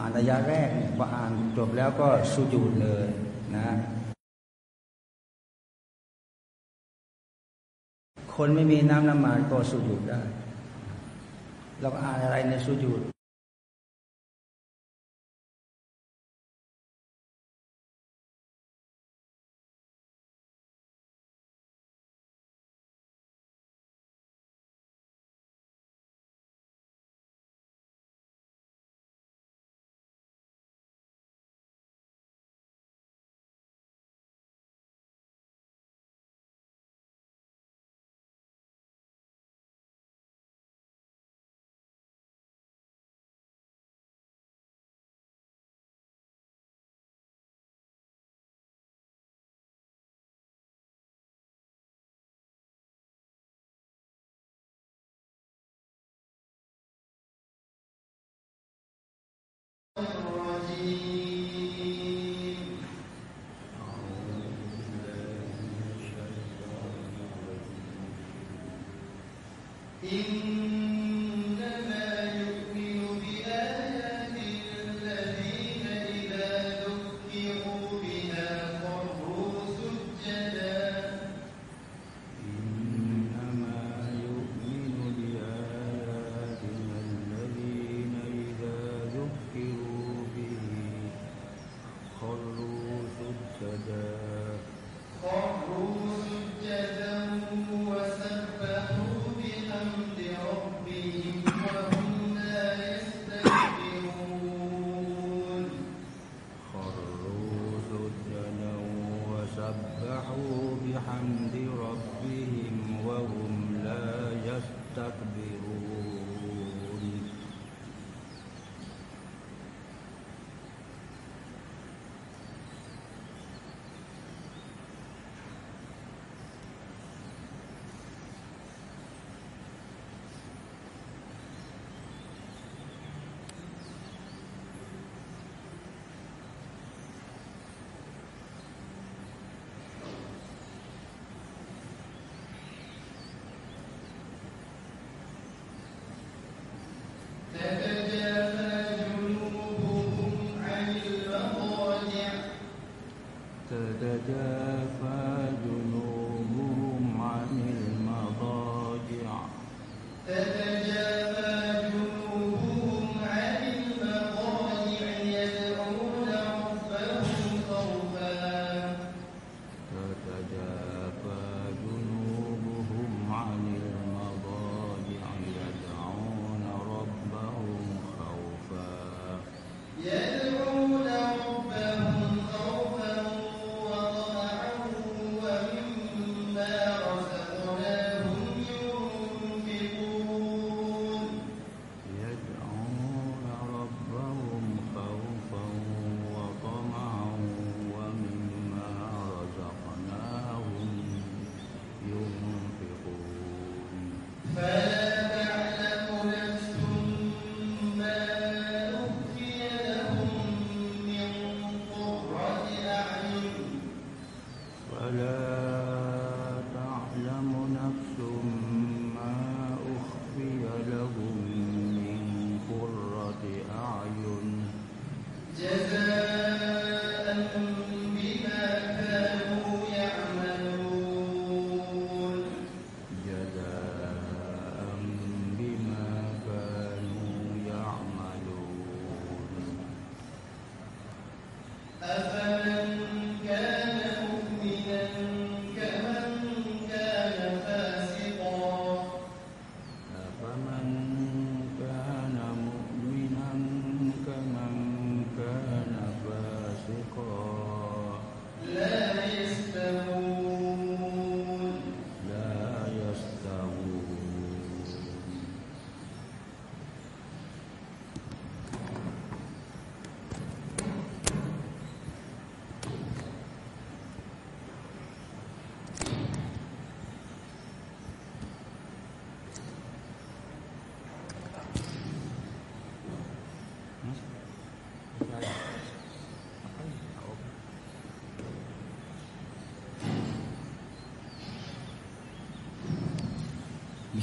อ่านอายะแรกเนี่ยพออ่านจบแล้วก็สุญูดเลยนะคนไม่มีน้ำน้ำมาก็สุญูดได้ เราอ่านอะไรในสุญูด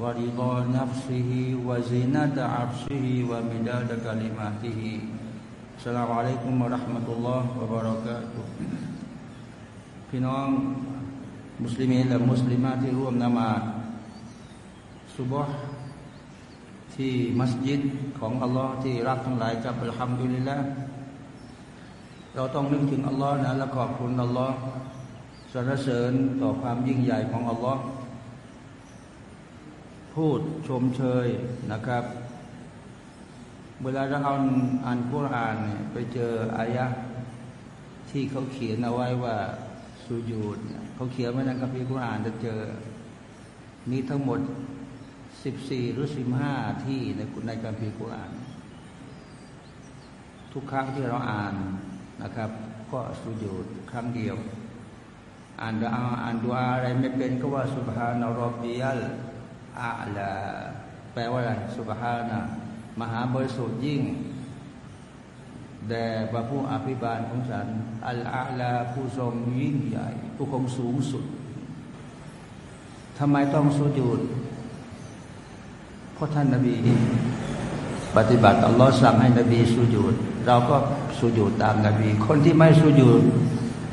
ورضا نفسه وزنة عرشه ومداد كلماته السلام عليكم ورحمة الله وبركاته พี่น้องมุสลิมีและมุสลิมาที่ร่วมนมาสุบฮ์ที่มัสยิดของอัลลอฮ์ที่รักทั้งหลายกับอัลฮัมดุลิลละเราต้องนึกถึงอัลลอฮ์นะและขอบคุณอัลลอฮ์สรรเสริญต่อความยิ่งใหญ่ของอัลลอฮ์ พูดชมเชยนะครับ เวลาเราเอาอ่านกุรอานเนี่ยไปเจออายะที่เขาเขียนเอาไว้ว่าสุญูดเขาเขียนไว้ในคัมภีร์กุรอานจะเจอมีทั้งหมดสิบสี่หรือสิบห้าที่ในในคัมภีร์กุรอาน ทุกครั้งที่เราอ่านนะครับ ก็สุญูดครั้งเดียว อ่านดูอาอ่านดูอาอะไรไม่เป็นก็ว่าสุบฮานารบิยัล อาลาแปลว่าอะไรสุบฮานะมหาบริสุทธิ์ยิ่งแด่พระผู้อภิบาลของฉันอัลอาลาผู้ทรงยิ่งใหญ่ ผู้คงสูงสุดทำไมต้องสุญูดเพราะท่านนบี ปฏิบัติอัลลอฮ์สั่งให้นบีสุญูดเราก็สุญูดตามนบี คนที่ไม่สุญูด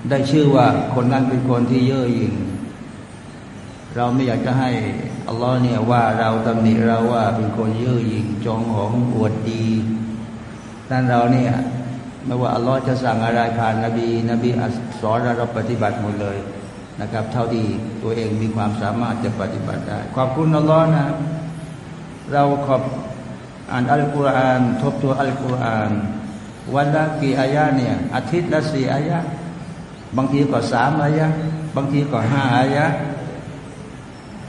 ได้ชื่อว่าคนนั้นเป็นคนที่เย่อหยิ่งเราไม่อยากจะให้ อัลลอฮ์เนี่ยว่าเราตำหนิเราว่าเป็นคนเย่อหยิ่งจองหองอวดดีนั่นเราเนี่ยไม่ว่าอัลลอฮ์จะสั่งอะไรผ่านนบี นบีสอนเราปฏิบัติหมดเลยนะครับ เท่าที่ตัวเองมีความสามารถจะปฏิบัติได้ ขอบคุณอัลลอฮ์นะ เราขอบอ่านอัลกุรอาน ทบทวนอัลกุรอาน วันละกี่อายะเนี่ย อาทิตย์ละสี่อายะ บางทีก็สามอายะ บางทีก็ห้าอายะ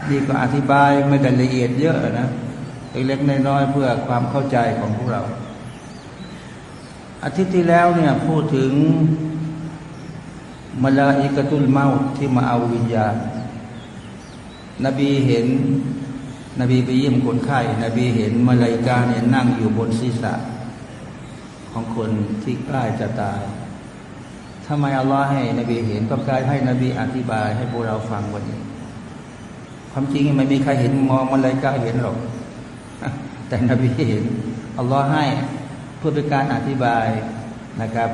นี่ก็อธิบายไม่ได้ละเอียดเยอะนะเล็กๆน้อยๆเพื่อความเข้าใจของพวกเรา อาทิตย์ที่แล้วเนี่ยพูดถึงมลาอิกตุลเมาที่มาเอาวิญญาณ นบีเห็น นบีไปเยี่ยมคนไข้ นบีเห็นมาลายกาเนี่ยนั่งอยู่บนศีรษะ ของคนที่ใกล้จะตายทำไมอัลลอฮ์ให้ นบีเห็นก็กลารให้นบีอธิบายให้พวกเราฟังวันนี้ ความจริงไม่มีใครเห็นมองมาลยกาเห็นหรอกแต่นบีเห็นอัลลอฮ์ให้เพื่อเป็นการอธิบายนะครับ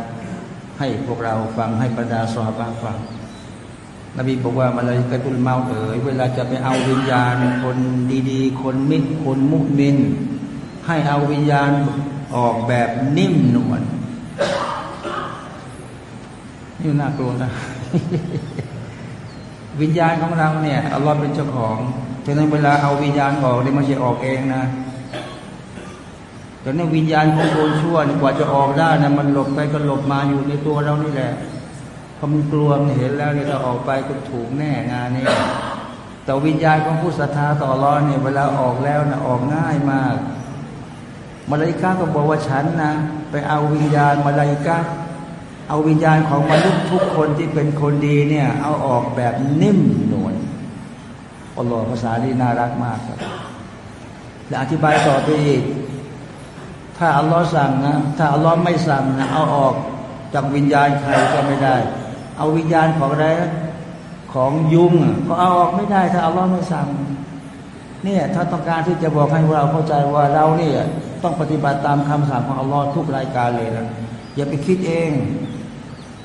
ให้พวกเราฟังให้บรรดาสหบาฟัง นบีบอกว่ามาเลยกระตุลเมาเอ๋ยเวลาจะไปเอาวิญญาณคนดีๆ คนมิตรคนมุมิน ให้เอาวิญญาณออกแบบนิ่มนวลนี่น่ากลัวนะ วิญญาณของเราเนี่ยอัลลอฮ์เป็นเจ้าของฉะนั้นเวลาเอาวิญญาณออกนี่มันจะออกเองนะแต่ในวิญญาณของคนชั่วกว่าจะออกได้นะมันหลบไปก็หลบมาอยู่ในตัวเรานี่แหละพอมันกลัวมันเห็นแล้วนี่เราออกไปก็ถูกแน่งานนี้แต่วิญญาณของผู้ศรัทธาต่อรอเนี่ยเวลาออกแล้วนะออกง่ายมากมาลายกาก็บอกว่าฉันนะ ไปเอาวิญญาณมาลายกา เอาวิญญาณของมนุษย์ทุกคนที่เป็นคนดีเนี่ย เอาออกแบบนิ่มนวลอัลลอฮ์ภาษาที่น่ารักมากครับ และอธิบายต่อไปอีก ถ้าอัลลอฮ์สั่งนะถ้าอัลลอฮ์ไม่สั่งนะเอาออกจากวิญญาณใครก็ไม่ได้ เอาวิญญาณของอะไรของยุงก็เอาออกไม่ได้ ถ้าอัลลอฮ์ไม่สั่งเนี่ยถ้าต้องการที่จะบอกให้เราเข้าใจว่าเราเนี่ยต้องปฏิบัติตามคำสั่งของอัลลอฮ์ทุกรายการเลยนะอย่าไปคิดเอง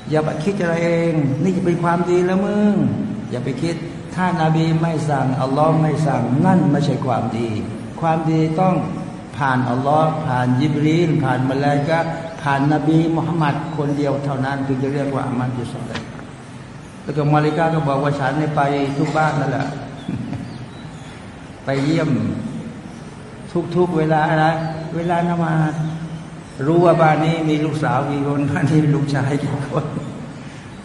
อย่าไปคิดอะไรเอง นี่จะเป็นความดีแล้วมึง อย่าไปคิด ถ้านาบีไม่สั่งอัลลอฮ์ไม่สั่ง นั่นไม่ใช่ความดี ความดีต้องผ่านอัลลอฮ์ผ่านยิบรีนผ่านมาลายกะผ่านนบีมุฮัมมัดคนเดียวเท่านั้นถึงจะเรียกว่าอามันจุสอลแล้วก็มาลิกาก็บอกว่าฉันไปทุกบ้านนั่นแหละไปเยี่ยมทุกๆเวลานะเวลานมา รู้ว่าบ้านนี้มีลูกสาวกี่คนบ้านนี้มีลูกชายกี่คน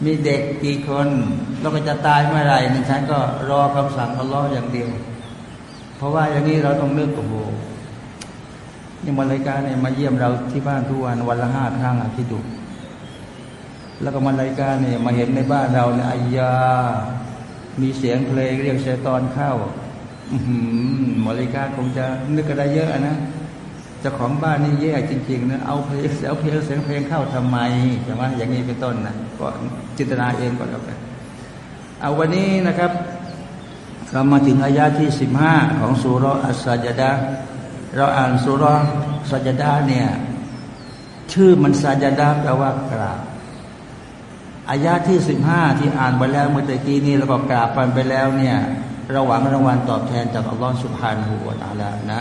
มีเด็กกี่คนเราก็จะตายเมื่อไหร่นี่ฉันก็รอคำสั่งอัลลอฮ์อย่างเดียว เพราะว่าอย่างนี้เราต้องนึกโอ้โหนี่มาเลยการเนี่ยมาเยี่ยมเราที่บ้านทุกวันวันละห้าครั้งคิดดูแล้วก็มาเลยการเนี่ยมาเห็นในบ้านเราเนี่ยอายา มีเสียงเพลงเรียกเชตอนเข้ามาเลยการคงจะนึกอะไรเยอะนะ เจ้าของบ้านนี่แย่จริงๆนะเอาเพลงเอาเพลงเสียงเพลงเข้าทำไมใช่ไหมอย่างนี้เป็นต้นนะก็จินตนาเองก็แล้วกันเอาวันนี้นะครับเรามาถึงอายาที่สิบห้าของสุรอัสซาจดาเราอ่านสุรสัจดาเนี่ยชื่อมันสัจดาแปลว่ากราบอายาที่สิบห้าที่อ่านไปแล้วเมื่อตะกี้นี้แล้วก็กราบไปแล้วเนี่ยระหวังรางวัลตอบแทนจากอัลลอฮฺสุบฮานาหูวตาลานะ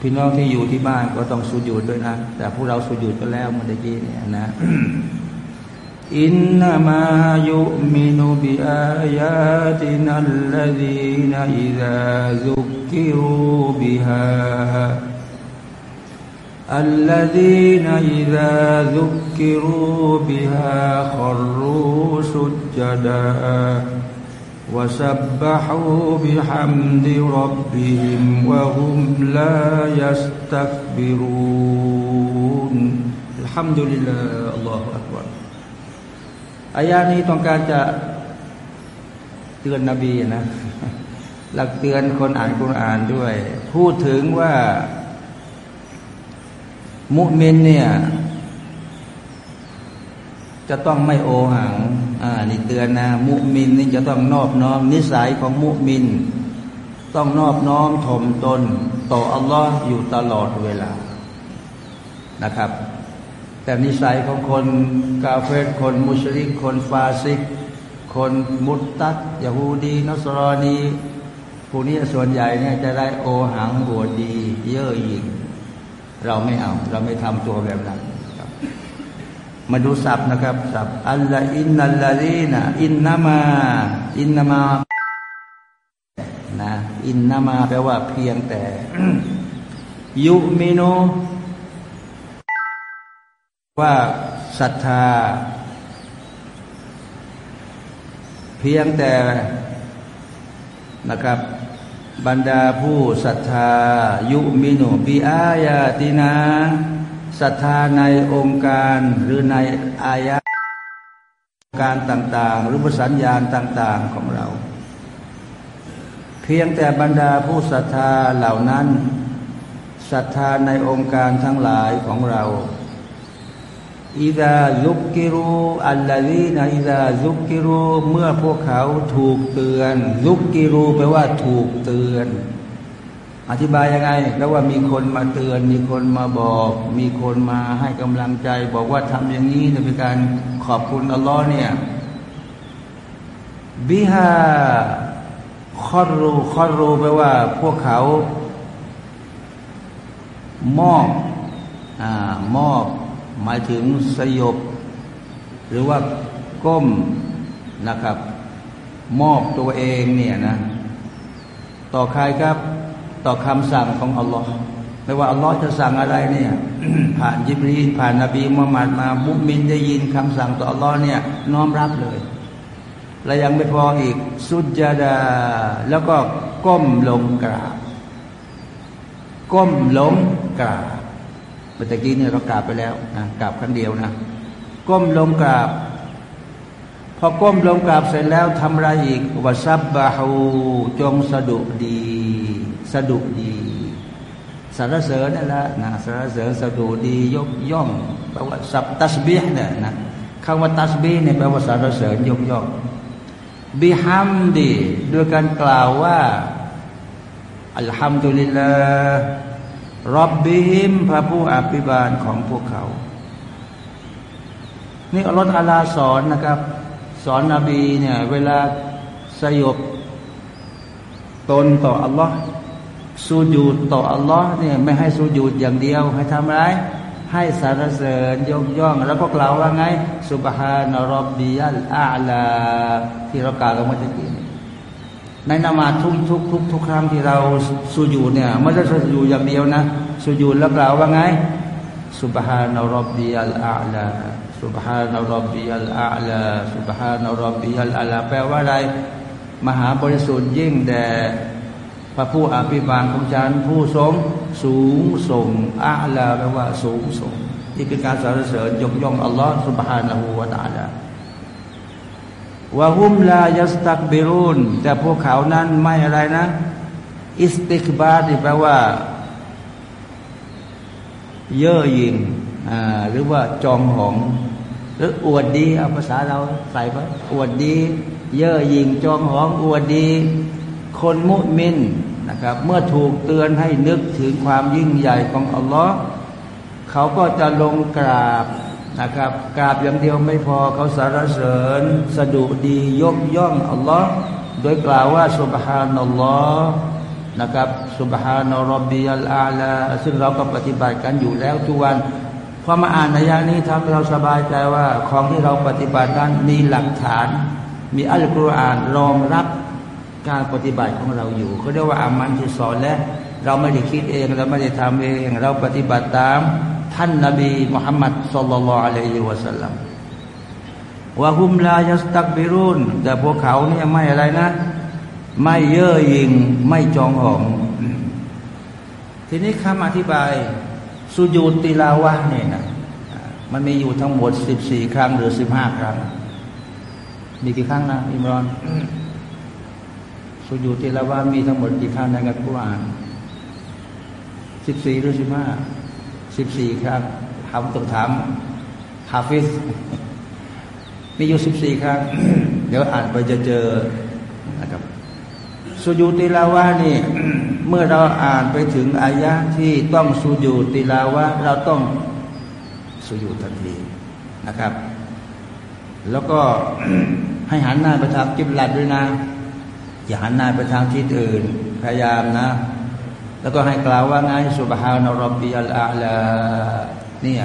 พี่น้องที่อยู่ที่บ้านก็ต้องสุญูดด้วยนะ แต่พวกเราสุญูดก็แล้วเมื่อกี้เนี่ยนะ إنما يؤمن بآياتنا الذين إذا ذكروا بها الذين إذا ذكروا بها خروا سجدا وسبحوا بحمد ربهم وهم لا يستكبرون الحمد لله الله أكبر อายานี้ต้องการจะเตือนนบีนะ หลักเตือนคนอ่านคุณอ่านด้วย พูดถึงว่า มุมินเนี่ย จะต้องไม่โอหัง อ่า นี่เตือนนะ มุมินนี่จะต้องนอบน้อม นิสัยของมุมิน ต้องนอบน้อมถ่มตน ต่ออัลลอฮ์อยู่ตลอดเวลา นะครับ แต่นิสัยของคนกาเฟตคนมุชริก คนฟาซิก คนมุตตัดยาฮูดีนัสรอนีพวกนี้ส่วนใหญ่เนี่ยจะได้โอหังบวดดี เยอะยิ่งเราไม่เอา เราไม่ทำตัวแบบนั้น มาดูศัพท์นะครับศัพท์อัลลออินนัลลาลีนะอินนามาอินนามานะอินนามาแปลว่าเพียงแต่ยุมิโนว่าศรัทธา เพียงแต่นะครับ บรรดาผู้ศรัทธา ยุมินุบิอายาตินา ศรัทธาในองค์การหรือในอายะการต่าง ๆ หรือประสัญญาณต่าง ๆของเรา เพียงแต่บรรดาผู้ศรัทธาเหล่านั้นศรัทธาในองค์การทั้งหลายของเราอิดาลุกกิรูอัลลลีนะอิดาลุกกิรูเมื่อพวกเขาถูกเตือนลุกกิรูแปลว่าถูกเตือน อธิบายยังไงแปลว่ามีคนมาเตือน มีคนมาบอก มีคนมาให้กำลังใจ บอกว่าทำอย่างนี้จะเป็นการขอบคุณอัลลอฮ์เนี่ยบิฮาคอรูคอรูแปลว่า พวกเขา มอบอ่ามอบ หมายถึงสยบ หรือว่าก้มนะครับ มอบตัวเองเนี่ยนะ ต่อใครครับ ต่อคำสั่งของอัลลอฮ์ไม่ว่าอัลลอฮ์จะสั่งอะไรเนี่ยผ่านยิบรีผ่านนบีมุฮัมมัดมามุมินได้ยินคำสั่งต่ออัลลอฮ์เนี่ยน้อมรับเลย และยังไม่พออีกสุดจดา แล้วก็ก้มลงกราบ ก้มลงกราบเมื่อกี้เนี่ยเรากราบไปแล้วนะกราบครั้งเดียวนะ ก้มลงกราบพอก้มลงกราบเสร็จแล้วทำอะไรอีกวซับบาฮูจงสะดุดี สะดุดีสรรเสริญนั่นแหละนะสรรเสริญสะดุดียกย่องแปลว่าสับตัสบีห์เนี่ยนะคำว่าตัสบีเนี่ยแปลว่าสรรเสริญยกย่องบิฮัมดีด้วยการกล่าวว่าอัลฮัมดุลิลลาห์รับบิฮิมพระผู้อภิบาลของพวกเขา นี่อัลลอฮฺอาลาสอนนะครับ สอนนบีเนี่ยเวลาสยบตนต่ออัลลอฮ์ สูญูดต่ออัลลอฮ์เนี่ยไม่ให้สูญูดอย่างเดียว ให้ทำอะไร ให้สรรเสริญยกย่อง แล้วก็กล่าวว่าไงสุบฮานารบบิยัลอาลา ที่เรากล่าวกันเมื่อกี้ในนามาทุกทุกทุกทุกครั้งที่เราสูญูดเนี่ยไม่ใช่สูญูดอย่างเดียวนะสูญูดแล้วกล่าวว่าไงสุบฮานารบบิยัลอาลาสุบฮานารบบิยัลอาลาสุบฮานารบบิยัลอาลาแปลว่าอะไร มหาบริสุทธิ์ยิ่งแด่ ระผู้อภิบาลของฉันผู้ทรงสูงส่งอาลาแปลว่าสูงส่งนี่เป็นการสรรเสริญยกย่องอัลลอฮฺสุบฮานาหูวาตาลาวะฮุมลายัสตักบิรุนแต่พวกเขานั้นไม่อะไรนะ อิสติกบาที่แปลว่า เย่อหยิ่งหรือว่าจองหอง หรืออวดดีเอาภาษาเราใส่ไปอวดดี เย่อหยิ่งจองหองอวดดี คนมุมิน นะครับ เมื่อถูกเตือนให้นึกถึงความยิ่งใหญ่ของอัลลอฮ์เขาก็จะลงกราบนะครับกราบอย่างเดียวไม่พอเขาสรรเสริญสะดุดียกย่องอัลลอฮ์โดยกล่าวว่าสุบฮานัลลอฮ์นะครับสุบฮานารบบีอัลอาลาซึ่งเราก็ปฏิบัติกันอยู่แล้วทุกวันพอมาอ่านในยานี้ทำให้เราสบายใจว่า ของที่เราปฏิบัตินั้นมีหลักฐาน มีอัลกุรอานรองรับ การปฏิบัติของเราอยู่เขาเรียกว่าอามันที่สอนและเราไม่ได้คิดเองเราไม่ได้ทำเอง เราปฏิบัติตาม ท่านนบีมุฮัมมัดสุลลัลอะลัยฮิวะสัลลัมว่าฮุมลายัสตักบิรุนแต่พวกเขาเนี่ยไม่อะไรนะ ไม่เย่อหยิ่งไม่จองหอง ทีนี้คำอธิบายสุญูติลาวะเนี่ยนะมันมีอยู่ทั้งหมดสิบสี่ครั้งหรือสิบห้าครั้ง มีกี่ครั้งนะอิมรอน สุญูติละว่ามีทั้งหมดกี่ครั้งในกักุรอานสิบสี่หรือสิบห้าสิบสี่ครั้งถามต้องถามฮาฟิสมีอยู่สิบสี่ครั้งเดี๋ยวอ่านไปจะเจอนะครับสุญูติลาวะนี่ เมื่อเราอ่านไปถึงอายะที่ต้องสุญูติลาวะเราต้องสุญูทันทีนะครับ แล้วก็ให้หันหน้าไปทางกิบลัดด้วยนะ อย่าหันหน้าไปทางที่อื่น พยายามนะ แล้วก็ให้กล่าวว่าไงสุบฮานารบบีอัลอาลาเนี่ย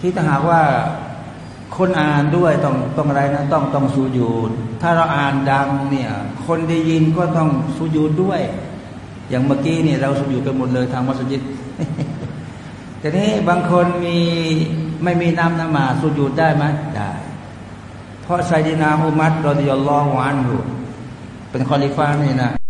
ที่ถ้าหากว่าคนอ่านด้วยต้องต้องอะไรนะต้องต้องสูญูดถ้าเราอ่านดังเนี่ย คนได้ยินก็ต้องสูญูดด้วย อย่างเมื่อกี้เนี่ยเราสูญูดกันหมดเลยทางมัสยิดแต่นี้บางคนมีไม่มีน้ำนมาสูญูดได้ไหมได้ ราะไซดีนาอุมัดรอดิยัลลอฮุอันอยู่ เป็นคอลิฟ้านี่นะ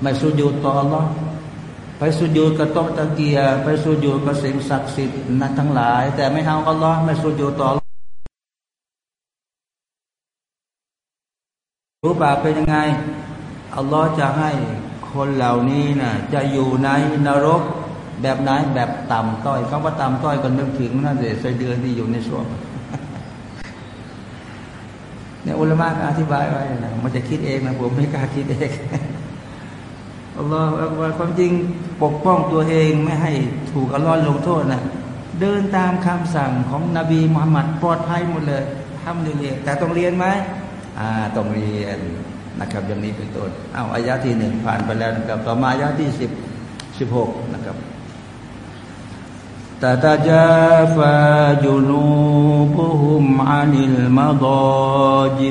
ไม่สุญูต่ออัลลอฮ์ไปสุญูกับโต๊ะตะเกียไปสุญูกับสิ่งศักดิ์สิทธิ์นั้นทั้งหลาย แต่ไม่เอาอัลลอฮ์ไม่สุญูต่อรู้ป่าเป็นยังไงอัลลอฮ์จะให้คนเหล่านี้นะจะอยู่ในนรกแบบไหนแบบต่ำต้อยคำว่าต่ำต้อยก็นึกถึงนั่นเลยไสเดือนที่อยู่ในช่วงเนี่ยอุลามะอธิบายไว้นะมันจะคิดเองนะผมไม่กล้าคิดเอง อัลลอฮฺาความจริงปกป้องตัวเองไม่ให้ถูกอัลลอฮ์ลงโทษนะเดินตามคำสั่งของนบีมุฮัมมัดปลอดภัยหมดเลยทำเรียนแต่ต้องเรียนไหมอ่าต้องเรียนนะครับอย่างนี้เป็นต้นเอาอายะที่หนึ่งผ่านไปแล้วนะครับต่อมาอายะที่สิบสิบหกนะครับตาตาจาฟาจุนูบุหุมอานิลมาดอจิ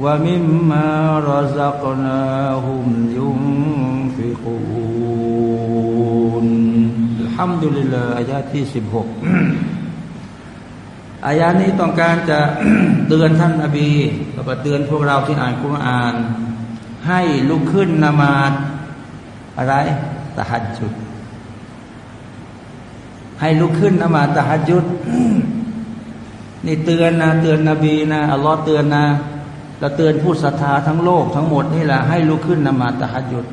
ومما رزقناهم ينفقون الحمد لله อายะที่16อายะนี้ต้องการจะเตือนท่านนบีแล้วก็เตือนพวกเราที่อ่านคุราน ให้ลุกขึ้นนมาดอะไรตะฮัดจุดให้ลุกขึ้นนมาตะฮัดยุดนี่เตือนนะเตือนนบีนะอัลลอฮ์เตือนนะ แล้วเตือนผู้ศรัทธาทั้งโลกทั้งหมดนี่แหละให้ลุกขึ้นนมาตะฮัดยุด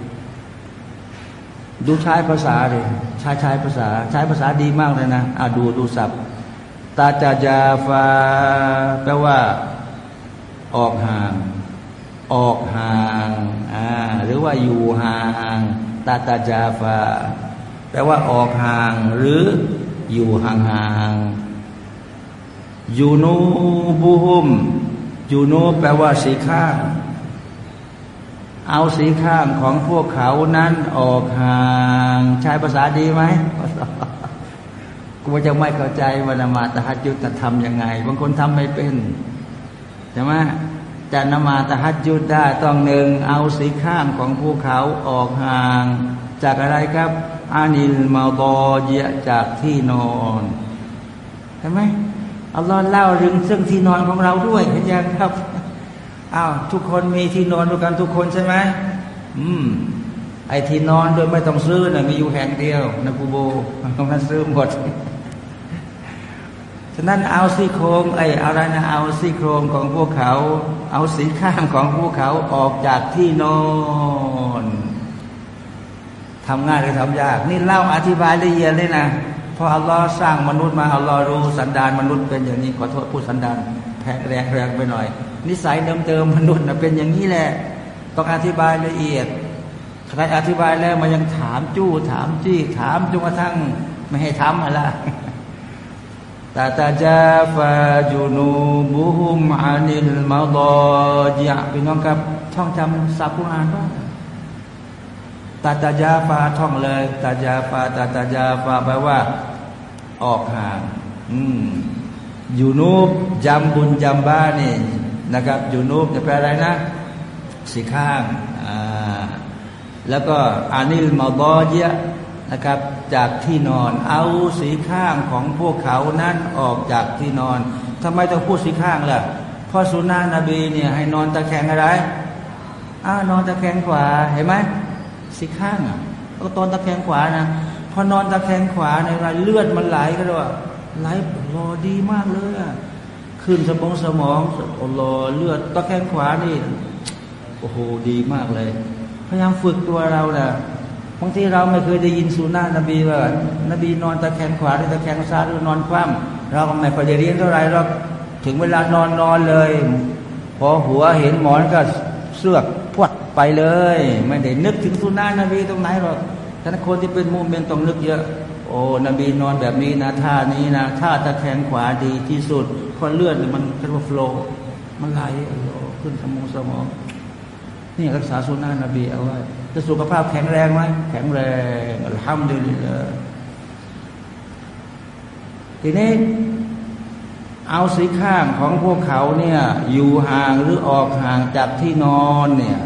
ดูใช้ภาษาเลยใช้ใช้ภาษา ใช้ภาษาดีมากเลยนะอ่าดูดูศัพท์ตาจาจาฟาแปลว่า ออกห่าง ออกห่างอ่าหรือว่าอยู่ห่างตาตาจาฟาแปลว่าออกห่าง หรืออยู่ห่างๆยูนูบุฮุม ยูนูแปลว่าสีข้าง เอาสีข้างของพวกเขานั้นออกห่าง ใช้ภาษาดีไหมกูจะไม่เข้าใจว่านมาตะฮัดยุตจะทำยังไง บางคนทำไม่เป็นใช่ไหมจะนมาตะฮัดยุดได้ต้องหนึ่งเอาสีข้างของพวกเขาออกห่าง จากอะไรครับอานิลมาบอเยะจากที่นอนเห็นไหม อัลลอฮ์เล่าถึงซึ่งที่นอนของเราด้วยเห็นยังครับอ้าวทุกคนมีที่นอนด้วยกันทุกคนใช่ไหมอืม ไอ้ที่นอนโดยไม่ต้องซื้อนะ่ะมีอยู่แห่งเดียวนะกูโบตรงนั้นซื้อหมดฉะนั้นเอาซี่โครงไอ้อะไรนะเอาซี่โครงของพวกเขา เอาสีข้างของพวกเขาออกจากที่นอนทำง่ายหรือทำยาก นี่เล่าอธิบายละเอียดเลยนะ พออัลลอฮ์สร้างมนุษย์มาอัลลอฮ์รู้สันดานมนุษย์เป็นอย่างนี้ขอโทษพูดสันดานแพ้แรงแรงไปหน่อย นิสัยเดิมๆมนุษย์นะเป็นอย่างนี้แหละ ต้องอธิบายละเอียดใครอธิบายแล้วมันยังถามจู้ถามจี้ถามจนกระทั่งไม่ให้ทำอะไรตาตาจาฟาจูนูบุฮุมอานิลมาดอจิยพี่น้องครับท่องจำสัพพุอานบ้าง ตาตาจาฟาท่องเลยตาจาฟาตาตาจาฟาแปลว่า ออกห่าง อืมยูนูบจำบุญจำบ้านี่นะครับยูนูบจะแปลอะไรนะสีข้างอ่าแล้วก็อานิลมาบอเยะนะครับ จากที่นอนเอาสีข้างของพวกเขานั้นออกจากที่นอนทำไมต้องพูดสีข้างล่ะเพราะสุนานะบีเนี่ยให้นอนตะแคงอะไรอ้านอนตะแคงขวาเห็นไหม สีข้างอะก็ตอนตะแคงขวานะพอนอนตะแคงขวาในเวลาเลือดมันไหลก็เลยว่าไหลรอดีมากเลยอะขึ้นสมองสมองโอ้โหเลือดตะแคงขวานี่โอ้โหดีมากเลย พยายามฝึกตัวเราแหละบางทีเราไม่เคยได้ยินสุนานะนบีว่านบีนอนตะแคงขวาหรือตะแคงซ้ายหรือนอนคว่ำเราก็ไม่พอจะเรียนเท่าไรเราถึงเวลานอนนอนเลย พอหัวเห็นหมอนก็เสือก ไปเลย ไม่ได้นึกถึงสุนานะนบีตรงไหนหรอกท่านคนที่เป็นมุมเป็นต้องนึกเยอะ โอ้นบีนอนแบบนี้นะท่านี้นะท่าตะแคงขวาดีที่สุดพอเลือดมันเรียกว่าโฟล์มันไหลขึ้นสมองสมองนี่รักษาสุนนะนบีเอาไว้จะสุขภาพแข็งแรงไหมแข็งแรงอัลฮัมดุลิลลาทีนี้เอาสีข้างของพวกเขาเนี่ยอยู่ห่างหรือออกห่างจากที่นอนเนี่ย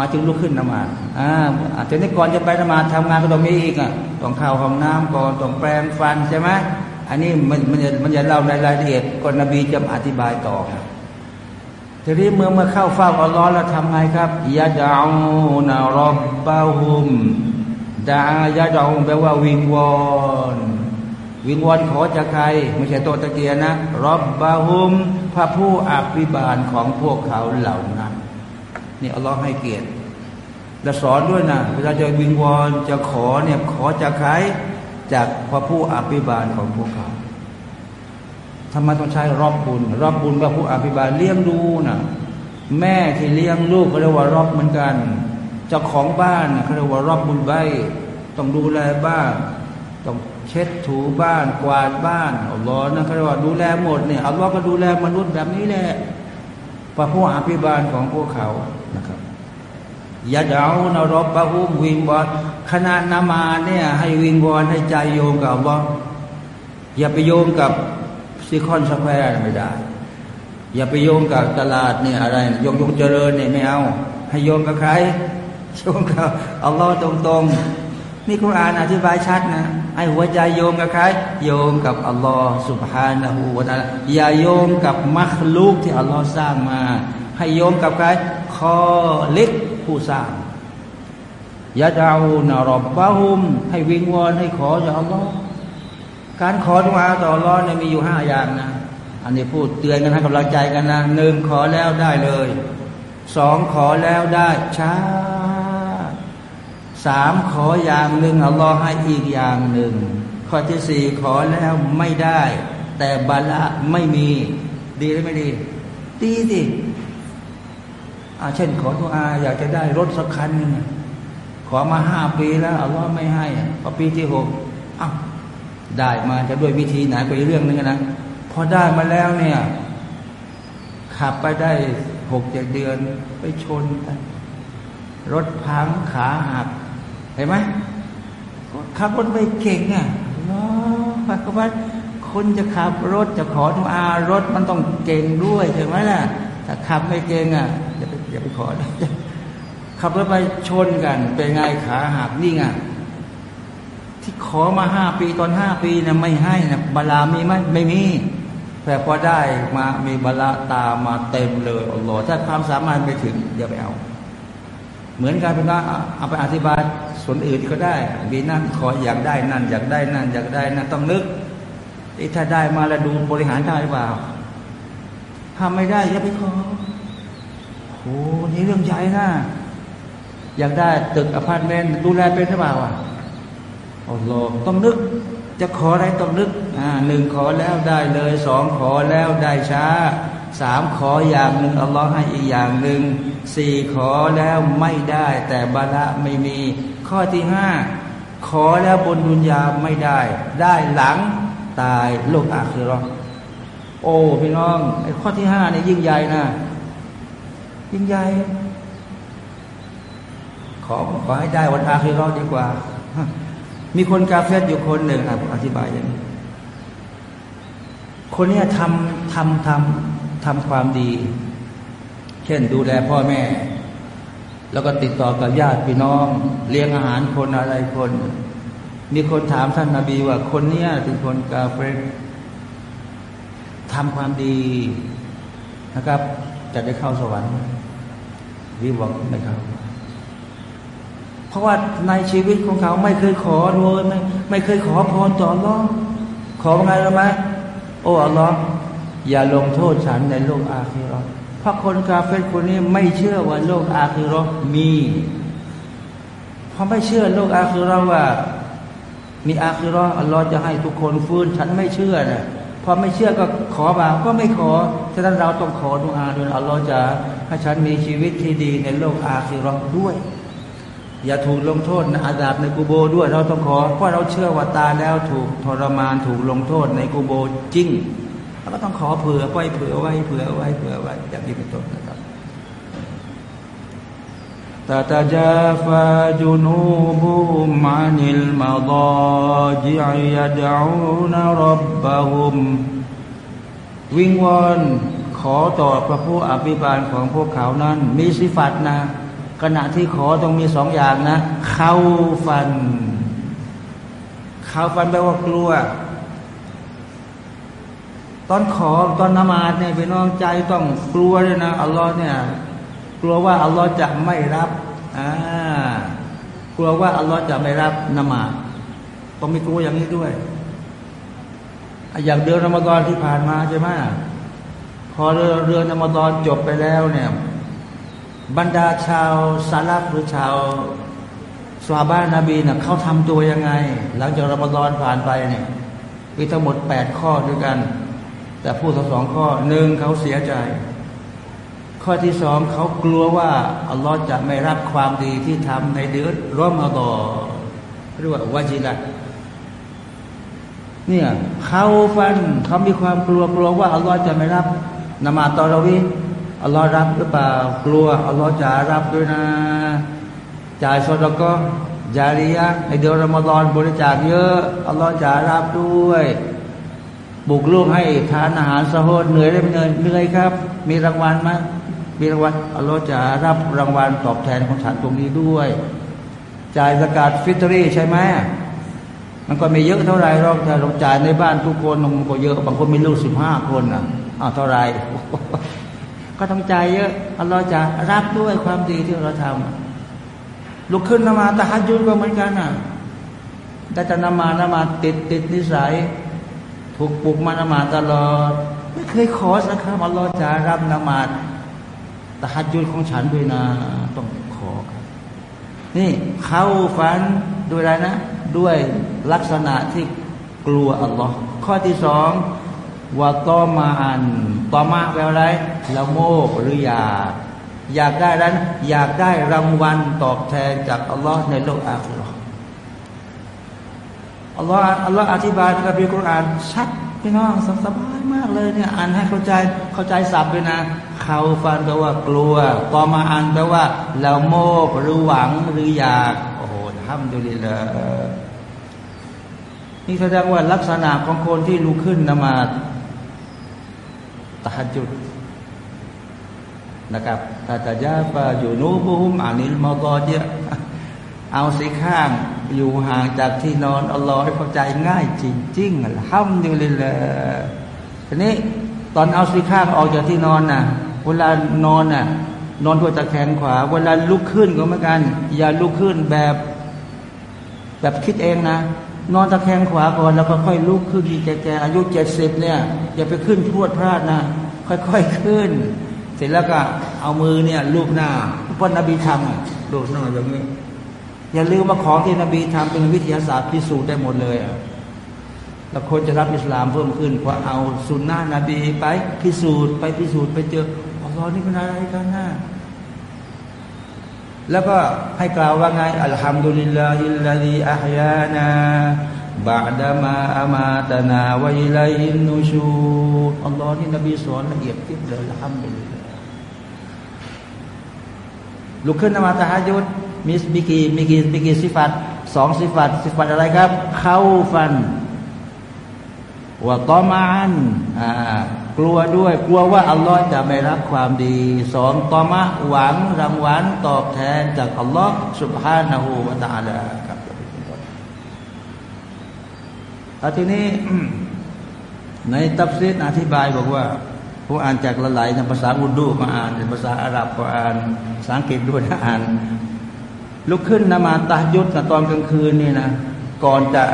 มาจึงลุกขึ้นนมาอ่าอาจจะนี้ก่อนจะไปนมาทำงานก็ต้องมีอีกอะต้องเข้าห้องน้ำก่อนต้องแปรงฟันใช่ไหมอันนี้มันมันจะมันจะเล่าในรายละเอียดก่อนนบีจะอธิบายต่อทีนี้เมื่อเมื่อเข้าเฝ้าอัลลอฮ์แล้วทำไงครับยาดาวนารบบาฮุมดายาดาวแปลว่าวิงวอนวิงวอนขอจากใคร ไม่ใช่โตตะเกียนะรอบบาฮุม พระผู้อภิบาลของพวกเขาเหล่านั้น นี่อัลลอฮ์ให้เกียรติและสอนด้วยนะเวลาจะวิงวอนจะขอเนี่ยขอจากใครจากพระผู้อภิบาลของพวกเขาทำไมต้องใช้รอบบุญ รอบบุญพระผู้อภิบาลเลี้ยงดูนะแม่ที่เลี้ยงลูกเขาเรียกว่ารอบเหมือนกันเจ้าของบ้านเขาเรียกว่ารอบบุญใบต้องดูแลบ้านต้องเช็ดถูบ้าน กวาดบ้านอัลลอฮ์นะเขาเรียกว่าดูแลหมดเนี่ยอัลลอฮ์ก็ดูแลมนุษย์แบบนี้แหละ พระผู้อภิบาลของพวกเขานะครับยาดาวนารบบะฮุมวิงบอลขณะนมาเนี่ยให้วิงวอนให้ใจโยงกับอัลลอฮ์อย่าไปโยงกับซิคอนสแควร์ไม่ได้ อย่าไปโยงกับตลาดเนี่ยอะไรโยงยงเจริญเนี่ยไม่เอา ให้โยงกับใครโยงกับอัลลอฮ์ตรงๆ นี่คุณอ่านอธิบายชัดนะให้หัวใจโยงกับใครโยงกับอัลลอฮ์ سبحانه وتعالى อย่าโยงกับมัคลูกที่อัลลอฮ์สร้างมา ให้โยงกับใครคอเล็กผู้สร้างยาดาวนารบบะฮุม ให้วิงวอนให้ขอจากอัลลอฮ์การขอดุอาต่อรอเนี่ยมีอยู่ห้าอย่างนะ อันนี้พูดเตือนกันให้กำลังใจกันนะหนึ่งขอแล้วได้เลยสองขอแล้วได้ช้า สามขออย่างหนึ่งอัลลอฮ์ให้อีกอย่างหนึ่ง ข้อที่สี่ขอแล้วไม่ได้ แต่บาละไม่มี ดีหรือไม่ดี ดีสิอาเช่น ขอทุอาอยากจะได้รถสักคันนึงขอมาห้าปีแล้วอัลลอฮ์ไม่ให้พอปีที่หกอ้าวได้มาจะด้วยวิธีไหนไปเรื่องนึงนะพอได้มาแล้วเนี่ย ขับไปได้หกเจ็ดเดือนไปชนกันรถพังขาหัก ห็นไหมขับรถไม่เก่งอะล้อพักว่าคนจะขับรถจะขอทุอารถมันต้องเก่งด้วยใช่ไหมล่ะถ้าขับไม่เก่งอะอย่าไปอย่าไปขอขับรถไปชนกัน เป็นไงขาหักนี่ไงที่ขอมาห้าปีตอนห้าปีนะไม่ให้นะบาลามีไหมไม่มีแต่พอได้มามีบาลาตามมาเต็มเลยอัลลอฮ์ถ้าความสามารถไปถึงเดี๋ยวไปเอา เหมือนกันเป็นว่าเอาไปอธิบายส่วนอื่นก็ได้ มีนั่นขออยากได้นั่น อยากได้นั่น อยากได้นั่นต้องนึกถ้าได้มาแล้วดูบริหารได้หรือเปล่าทำไม่ได้อย่าไปขอโอ้นี่เรื่องใหญ่นะอยากได้ตึกอพาร์ตเมนต์ดูแลเป็นหรือเปล่าอะอัลลอฮ์ต้องนึก จะขออะไรต้องนึกอ่าหนึ่งขอแล้วได้เลยสองขอแล้วได้ช้า สามขออย่างหนึ่งอัลลอฮ์ให้อีกอย่างหนึ่งสี่ขอแล้วไม่ได้ แต่บาละไม่มี ข้อที่ห้าขอแล้วบนดุนยาไม่ได้ ได้หลังตายโลกอาคือรอโอ้พี่น้องไอ้ข้อที่ห้านี่ยิ่งใหญ่นะ ยิ่งใหญ่ ขอขอให้ได้วันอาคือรอดีกว่า มีคนกาเฟตอยู่คนหนึ่งอะอธิบายอย่างนี้คนนี้ทำทำทำ ทำความดี เช่นดูแลพ่อแม่ แล้วก็ติดต่อกับญาติพี่น้อง เลี้ยงอาหารคนอะไรคน มีคนถามท่านนาบีว่าคนเนี้ยเป็นคนกาเฟตทำความดีนะครับ จะได้เข้าสวรรค์วิบอกไม่เข้าเพราะว่าในชีวิตของเขาไม่เคยขอเลยไม่ไม่เคยขอพรต่อร้องขอไงรู้ไหมโอ้อัลลอฮ์ อย่าลงโทษฉันในโลกอาคีรอเพราะคนกาเฟตคนนี้ไม่เชื่อว่าโลกอาคีรอมีเพราะไม่เชื่อโลกอาคีรอว่า มีอาคีรออัลลอฮ์จะให้ทุกคนฟื้น ฉันไม่เชื่อนะพอไม่เชื่อก็ขอบาก็ไม่ขอฉะนั้นเราต้องขอดุอาด้วยอัลลอฮ์จะให้ฉันมีชีวิตที่ดีในโลกอาคีรอด้วยอย่าถูกลงโทษอาดาบในกูโบด้วยเราต้องขอ เพราะเราเชื่อว่าตายแล้วถูกทรมานถูกลงโทษในกูโบจริง เราก็ต้องขอเผื่อไว้เผื่อไว้เผื่อไว้เผื่อไว้อย่างนี้เป็นต้นนะครับตาตาจาฟาจุนูบุมานิลมาดอจิยาดาวนรับบะฮุมวิงวอนขอต่อพระผู้อภิบาลของพวกเขานั้น มีสิฟัตนะ ขณะที่ขอต้องมีสองอย่างนะ เข้าฟัน เข้าฟันแปลว่ากลัว ตอนขอตอนนมาดเนี่ยพี่น้องใจต้องกลัวเลยนะอัลลอฮ์เนี่ยกลัวว่าอัลลอฮ์จะไม่รับอ่ากลัวว่าอัลลอฮ์จะไม่รับนมาดต้องมีกลัวอย่างนี้ด้วยอย่างเดือนรอมฎอนที่ผ่านมาใช่ไหมพอเรือเรือมฎอนจบไปแล้วเนี่ยบรรดาชาวซาลับหรือชาวสวาบ้านนบีนี่ยเขาทำตัวยังไง หลังจากรอมฎอนผ่านไปเนี่ยมีทั้งหมดแปดข้อด้วยกัน แต่พูดสองข้อหนึ่งเขาเสียใจ ข้อที่สองเขากลัวว่าอัลลอฮ์จะไม่รับความดีที่ทำในเดือนรอมฎอนเรียกว่าวาจิละเนี่ยเขาฟันเขามีความกลัวกลัวว่าอัลลอฮ์จะไม่รับนมาตอรวีอัลลอฮ์รับหรือเปล่ากลัวอัลลอฮ์จะรับด้วยนะจ่ายสดก็จาริยะในเดือนรอมฎอนบริจาคเยอะอัลลอฮ์จะรับด้วย บุกลูกให้ทานอาหารสะโฮดเหนื่อยได้ไม่เหนื่อยเหนื่อยครับ มีรางวัลไหมมีรางวัลอัลลอฮ์จะรับรางวัลตอบแทนของฉันตรงนี้ด้วย จ่ายสกาดฟิตรีใช่ไหมมันก็ไม่เยอะเท่าไรหรอกถ้าเราจ่ายในบ้านทุกคนมันก็เยอะบางคนมีลูกสิบห้าคนอะอ้าวเท่าไรก็ต้องจ่ายเยอะอัลลอฮ์จะรับด้วยความดีที่เราทำลุกขึ้นนมาตะฮัดยุนก็เหมือนกันอะแต่จะนมา นมาติดติดนิสัย ถูกปลุกมานมาตลอด ไม่เคยขอสักครั้งอัลลอฮ์จะรับนมาตะฮัดยุนของฉันด้วยนะต้องขอครับนี่เข้าฝันด้วยอะไรนะ ด้วยลักษณะที่กลัวอัลลอฮ์ข้อที่สองว่าตอมาอันตอมาแปลอะไรละโมบหรืออยาก อยากได้นั้นอยากได้รางวัลตอบแทนจากอัลลอฮ์ในโลกอาคร อัลลอฮ์อัลลอฮ์อธิบายในคัมภีร์คุรานชัดพี่น้องสบายมากเลยเนี่ยอ่านให้เข้าใจเข้าใจสับเลยนะเขาฟันแปลว่ากลัวตอมาอันแปลว่าละโมบหรือหวังหรืออยากโอ้โหทำดูดีเลยนี่แสดงว่าลักษณะของคนที่ลุกขึ้นนมาตะฮัจุดนะครับตาตาญาปาอยู่นูบุมอานิลมอกอเยะ เอาสีข้างอยู่ห่างจากที่นอนอัลลอฮ์ให้เข้าใจง่ายจริงๆอัลฮัมดุลิลละทีนี้ตอนเอาสีข้างออกจากที่นอนน่ะ เวลานอนน่ะ นอนด้วยตะแคงขวา เวลาลุกขึ้นก็เหมือนกัน อย่าลุกขึ้นแบบ แบบคิดเองนะนอนตะแคงขวาก่อนแล้วก็ค่อยลุกขึ้นแก่ๆอายุเจ็ดสิบเนี่ย อย่าไปขึ้นพรวดพลาดนะ ค่อยๆขึ้น เสร็จแล้วก็เอามือเนี่ยลูบหน้าพระนบีทำลูบหน้าอย่างนี้ อย่าลืมมาของที่นบีทำเป็นวิทยาศาสตร์พิสูจน์ได้หมดเลยแล้วคนจะรับอิสลามเพิ่มขึ้นเพราะเอาสุนนะนบีไปพิสูจน์ไปพิสูจน์ไปเจออัลลอฮ์นี่เป็นอะไรกันนะแล้วก็ให้กล่าวว่าไงالحمد لله الذي أحيانا بعد ما أماتنا وإليه النشور อัลลอฮ์นี่นบีสอนละเอียดทิบเลยอัลฮัมดุลิลลาลุกขึ้นนมาตะฮายุด มีมีกี่มีกี่มีกี่สิฟัตสองสิฟัตสิฟัตอะไรครับเข้าฟันว่าตอมานอ่ากลัวด้วยกลัวว่าอัลลอฮ์จะไม่รับความดีสองตอมะหวังรางวัลตอบแทนจากอัลลอฮ์สุบฮานะฮูวะตาลาครับอาทีนี้ในตัฟซีดอธิบายบอกว่าผู้อ่านจากละหลายในภาษาอุดูมาอ่านในภาษาอาหรับก็อ่านภาษาอังกฤษด้วยนะอ่าน ลุกขึ้นนมาตายุดนะตอนกลางคืนนี่นะก่อนจะ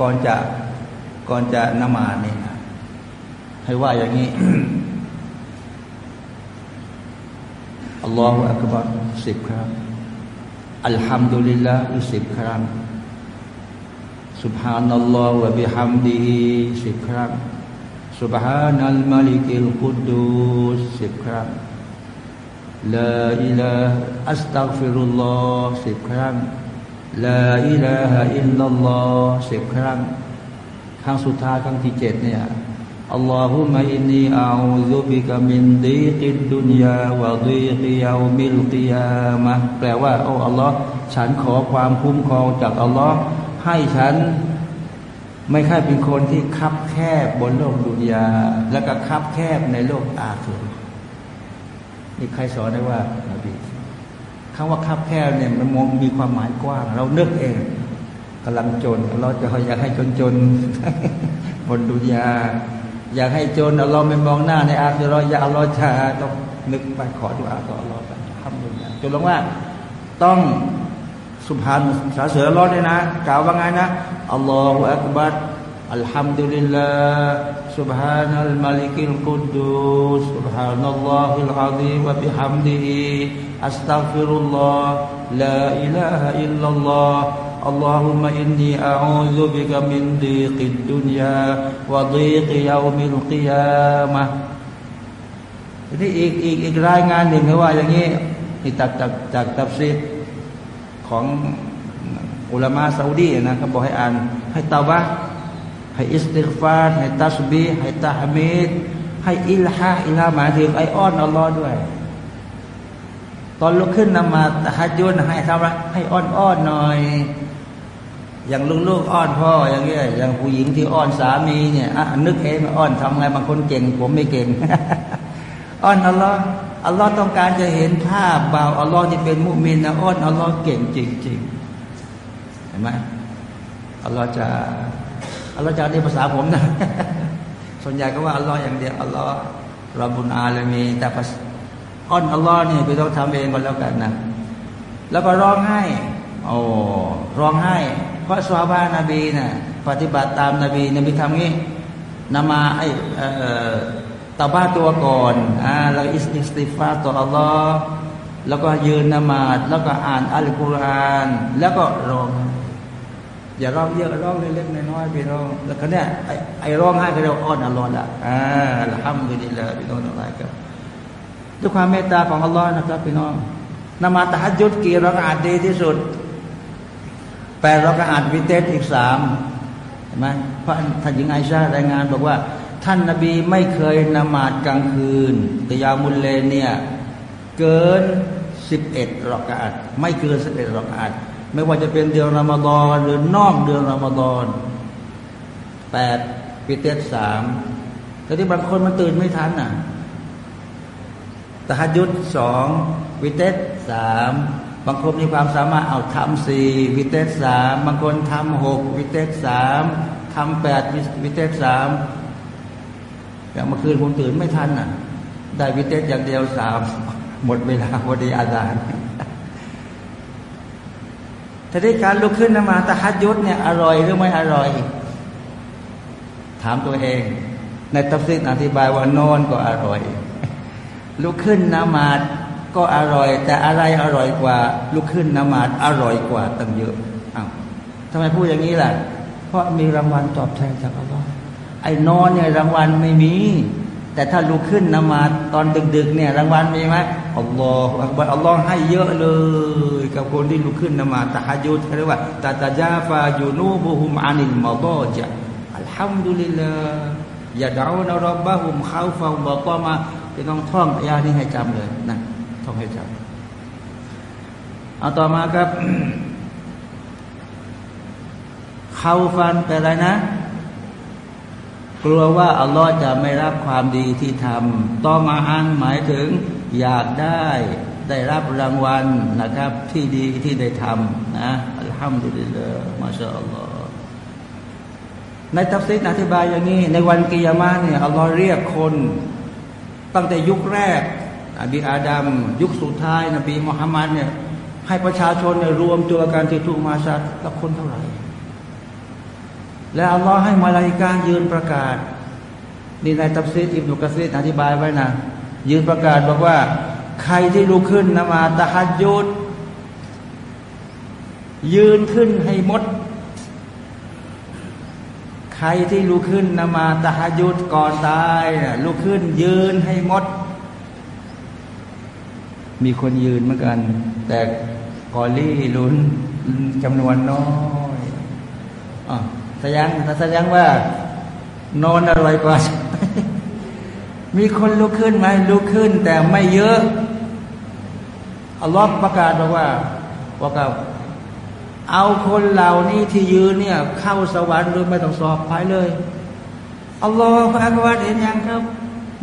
ก่อนจะก่อนจะนมาเนี่นะให้ว่าอย่างนี้อัลลอฮฺอักบารสิบครั้งอัลฮัมดุลิลละสิบครั้งสุบฮานัลลอฮฺวะบิฮัมดีสิบครั้งسبحان الملك القدوس สิบครั้ง لا إله أستغفر الله สิบครั้ง لا إله إلا الله สิบครั้ง ครั้งสุดท้ายครั้งที่เจ็ดเนี่ยاللهم إني أعوذ بك من ضيق الدنيا وضيق يوم القيامة แปลว่าโอ้อัลลอฮ์ฉันขอความคุ้มครองจากอัลลอฮ์ให้ฉันไม่ใช่เป็นคนที่คับแคบบนโลกดุนยา และก็คับแคบในโลกอาคือ นี่ใครสอนได้ว่านบีคำว่าคับแคบเนี่ยมันมองมีความหมายกว้าง เราเนึกเองกำลังจนเราจะอยากให้จนจนบนดุนยา อยากให้จนเราไม่มองหน้าในอาคือเราอยากเราชาต้องนึกไปขอดุอาต่อเราไปทำดุนยาจนลงว่าต้องสุภาพสาเสือร้อนเลยนะ กล่าวว่าไงนะอัลลอฮฺอักบัรอัลฮัมดุลิลลาห์ سبحان الملك القدوس سبحان الله العظيم وبحمده أستغفر الله لا إله إلا الله اللهم إني أعوذ بك من ضيق الدنيا وضيق يوم القيامة นี่อีกอีกอีกรายงานหนึ่งว่าอย่างนี้ที่จากจากจากตับซิดของอุลามะซาอุดีนะเขาบอกให้อ่านให้ตาวะ ให้อิสติกฟารให้ตัสบีให้ตาฮมิดให้อิลฮาอิลฮาหมายถึงไออ้อนอัลลอฮ์ด้วย ตอนลุกขึ้นนมาตะฮัดยุนให้ทำอะไรให้อ้อนอ้อนหน่อย อย่างลูกๆอ้อนพ่ออย่างเงี้ยอย่างผู้หญิงที่อ้อนสามีเนี่ยอะนึกเองอ้อนทำไงบางคนเก่ง ผมไม่เก่งอ้อนอัลลอฮ์อัลลอฮ์ต้องการจะเห็นภาพบ่าวอัลลอฮ์ที่เป็นมุมินนะอ้อนอัลลอฮ์เก่งจริงๆเห็นไหมอัลลอฮ์จะ อัลลอฮ์จะในภาษาผมนะ ส่วนใหญ่ก็ว่าอัลลอฮ์อย่างเดียวอัลลอฮ์รบุนอาลมี แต่ภาษาอ้อนอัลลอฮ์นี่ไปต้องทำเองก็แล้วกันนะ แล้วก็ร้องไห้โอ้ร้องไห้ เพราะสวาบานาบีนะ่ะปฏิบัติตามนาบีนบีทำงี้นมาไอ้ตาบ้าตัวก่อนอ่าแล้วอิสติฟาต่ออัลลอฮ์แล้วก็ยืนนมาดแล้วก็อ่านอัลกุรอาน แล้วก็ร้อง อย่าร้องเยอะร้องเล็กๆน้อยๆพี่น้องแล้วก็เนี่ยไอ้ไอ้ร้องไห้ก็เรียกอ้อนอัลลอฮ์ละอ่าทำดีๆแล้วพี่น้องทั้งหลายครับด้วยความเมตตาของอัลลอฮ์นะครับ พี่น้องนมาตะฮัดยุดกี่รักอาดดีที่สุดแปดเราก็อ่านวิเตสอีกสามเห็นไหมพระท่านหญิงไอชารายงานบอกว่า ท่านนาบีไม่เคยนมาดกลางคืนตยามุลเลเนี่ยเกินสิบเอ็ดรอกาดไม่เกินสิบเอ็ดรอกาด ไม่ว่าจะเป็นเดือนรอมฎอนหรือนอกเดือนรอมฎอนแปดวิเตสสามแต่ที่บางคนมันตื่นไม่ทันน่ะตะฮัดยุดสองวิเตสสามบางคนมีความสามารถเอาทำสี่วิเตสสามบางคนทำหกวิเตสสามทำแปดวิเตสสามอย่างเมื่อคืนผมตื่นไม่ทันอะ ได้วิเตสอย่างเดียวสามหมดเวลาพอดีอาจารย์ ถ้าได้การลุกขึ้นนมาตะฮัดยุดเนี่ยอร่อยหรือไม่อร่อย ถามตัวเอง ในตัฟซิดอธิบายว่านอนก็อร่อย ลุกขึ้นนมาดก็อร่อย แต่อะไรอร่อยกว่า ลุกขึ้นนมาดอร่อยกว่าตั้งเยอะอ้าวทำไมพูดอย่างนี้ล่ะ เพราะมีรางวัลตอบแทนจากอัลลอฮ์ไอ้นอนเนี่ยรางวัลไม่มี แต่ถ้าลุกขึ้นนมาตอนดึกๆเนี่ยรางวัลมีไหมอัลลอฮ์อัลลอฮ์ให้เยอะเลย กับคนที่ลุกขึ้นนมาตะฮัยุดเรียกว่าตาตาจาฟายูนูบุฮุมอานิลมาดอจะอัลฮัมดุลิลลาห์อย่าดาวนะรับบะฮุมข้าวฟาวบะตอมาจะต้องท่องอายานี้ให้จำเลยนะต้องให้จำเอาต่อมาครับเขาฟันเป็นอะไรนะ กลัวว่าอัลลอฮ์จะไม่รับความดีที่ทำต่อมาอันหมายถึงอยากได้ได้รับรางวัลนะครับที่ดีที่ได้ทำนะอัลฮัมดุลิลลาห์มาชาอัลลอฮ์ในตัฟซีรอธิบายอย่างนี้ ในวันกิยามะเนี่ยอัลลอฮ์เรียกคน ตั้งแต่ยุคแรกนบีอาดัมยุคสุดท้ายนบีมุฮัมมัดเนี่ยให้ประชาชนเนี่ยรวมตัวกันที่ทุ่งมะห์ชัรกับคนเท่าไหร่ แล้วอัลลอฮ์ให้มาลาอิกะฮ์ยืนประกาศ นี่ในตัฟซีรอิบนุกะซีรอธิบายไว้นะ ยืนประกาศบอกว่า ใครที่ลุกขึ้นนมาซตะฮัจยุดยืนขึ้นให้หมด ใครที่ลุกขึ้นนมาตะฮัดยุดก่อนตายลุกขึ้นยืนให้หมด มีคนยืนเหมือนกัน แต่กอลี่ลุ้นจำนวนน้อยอ แสดงแสดงว่านอนอร่อยกว่า มีคนลุกขึ้นไหมลุกขึ้น แต่ไม่เยอะอัลลอฮ์ประกาศบอกว่าว่ากับเอาคนเหล่านี้ที่ยืนเนี่ย เข้าสวรรค์โดยไม่ต้องสอบภายเลยอัลลอฮ์พระอักบารเห็นยังครับ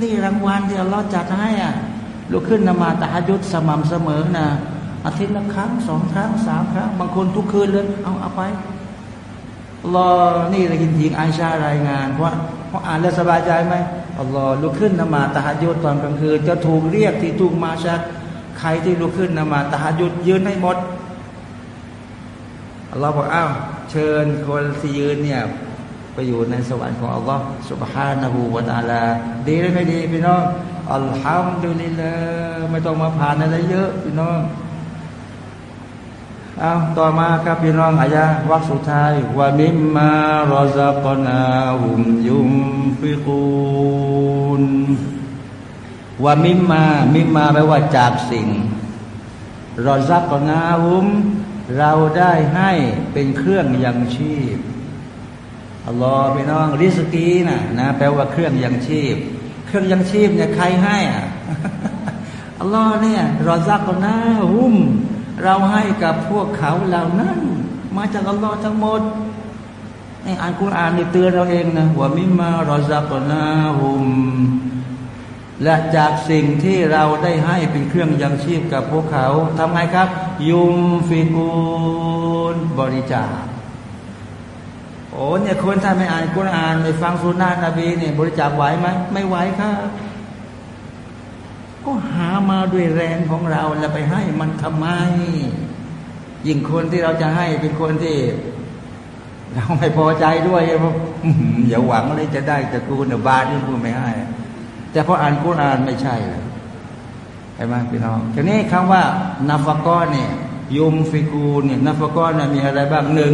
นี่รางวัลที่อัลลอฮ์จัดให้อะลุกขึ้นนมาตะฮยุดสม่ำเสมอนะอาทิตย์ละครั้งสองครั้งสามครั้งบางคนทุกคืนเลย เอาเอาไป รอนี่เลยกินทิงไอชารายงานเพราะเพราะอ่านแล้วสบายใจไหมอัลลอฮ์ลุกขึ้นนมาตะฮยุดตอนกลางคืนจะถูกเรียกที่ถูกมาชักใครที่ลุกขึ้นนมาตะฮยุดยืนให้หมดอัลลอฮ์บอกอ้าวเชิญคนที่ยืนเนี่ยไปอยู่ในสวรรค์ของอัลลอฮ์ سبحانه และ تعالى ดีหรือไม่ดีพี่น้องอัลฮัมดุลิลละไม่ต้องมาผ่านอะไรเยอะพี่น้อง เอาต่อมาครับพี่น้องอายะวักสุดท้ายว่ามิมมารอซักนาหุมยุมฟิกูนว่ามิมมามิมมาแปลว่าจากสิ่งรอซักนาหุม เราได้ให้เป็นเครื่องยังชีพอัลลอฮ์พี่น้องริสกีนะนะแปลว่าเครื่องยังชีพ เครื่องยังชีพเนี่ยใครให้อะอัลลอฮ์เนี่ยรอซักนาหุม เราให้กับพวกเขาเหล่านั้น มาจากอัลลอฮ์ทั้งหมดนี่อ่านคุรานนี่เตือนเราเองนะว่ามิมารอซักนาหุมและจากสิ่งที่เราได้ให้เป็นเครื่องยังชีพกับพวกเขาทำไงครับ ยุมฟิกูลบริจาคโอ้เนี่ยคนถ้าไม่อ่านกุรอานไม่ฟังสุนนะนบีเนี่ยบริจาคไหวไหมไม่ไหวครับ ก็หามาด้วยแรงของเราแล้วไปให้มันทำไม ยิ่งคนที่เราจะให้เป็นคนที่ เราไม่พอใจด้วยเพอย่าหวังเลยจะได้จะกูเนี่ยบาทนี่กูไม่ให้ แต่พออ่านกุรอานไม่ใช่เลยเห็นไหมพี่น้องทีนี้คำว่านาฟกอนเนี่ยยุมฟิกูเนี่ยนาฟกอนเนี่ยมีอะไรบ้างหนึ่ง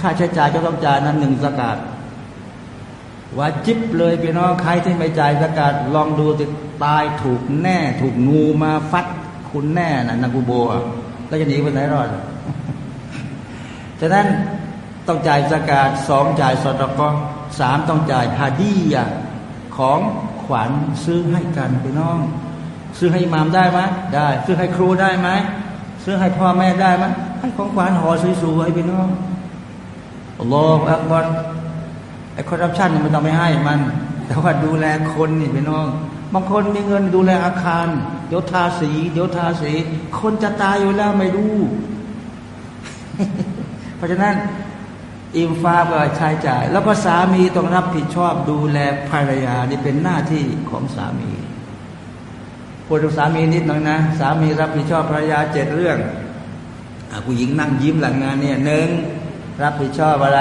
ค่าใช้จ่ายก็ต้องจ่ายนั้นหนึ่งสกาด ว่าจิบเลยพี่น้องใครที่ไม่จ่ายสกาดลองดูติตายถูกแน่ ถูกงูมาฟัดคุณแน่นะนากูโบแล้วจะหนีไปไหนรอดฉะนั้นต้องจ่ายสกาดสองจ่ายสอดก็สามต้องจ่ายฮาดียของขวัญซื้อให้กันพี่น้อง ซื้อให้มามได้ไหมได้ ซื้อให้ครูได้ไหมซื้อให้พ่อแม่ได้ไหมให้ของขวัญห่อสวยๆพี่น้องอัลลอฮฺอักบาร ไอ้คอร์รัปชันมันต้องไม่ให้มัน แต่ว่าดูแลคนนี่พี่น้อง บางคนมีเงินดูแลอาคาร เดี๋ยวทาสี เดี๋ยวทาสี คนจะตายอยู่แล้วไม่รู้ เพราะฉะนั้นอิมฟ้าก็ใช้จ่าย แล้วก็สามีต้องรับผิดชอบดูแลภรรยานี่เป็นหน้าที่ของสามีพูดถึงสามีนิดหน่อยนะ สามีรับผิดชอบภรรยาเจ็ดเรื่องอผู้หญิงนั่งยิ้มหลังงานเนี่ยหนึ่งรับผิดชอบอะไร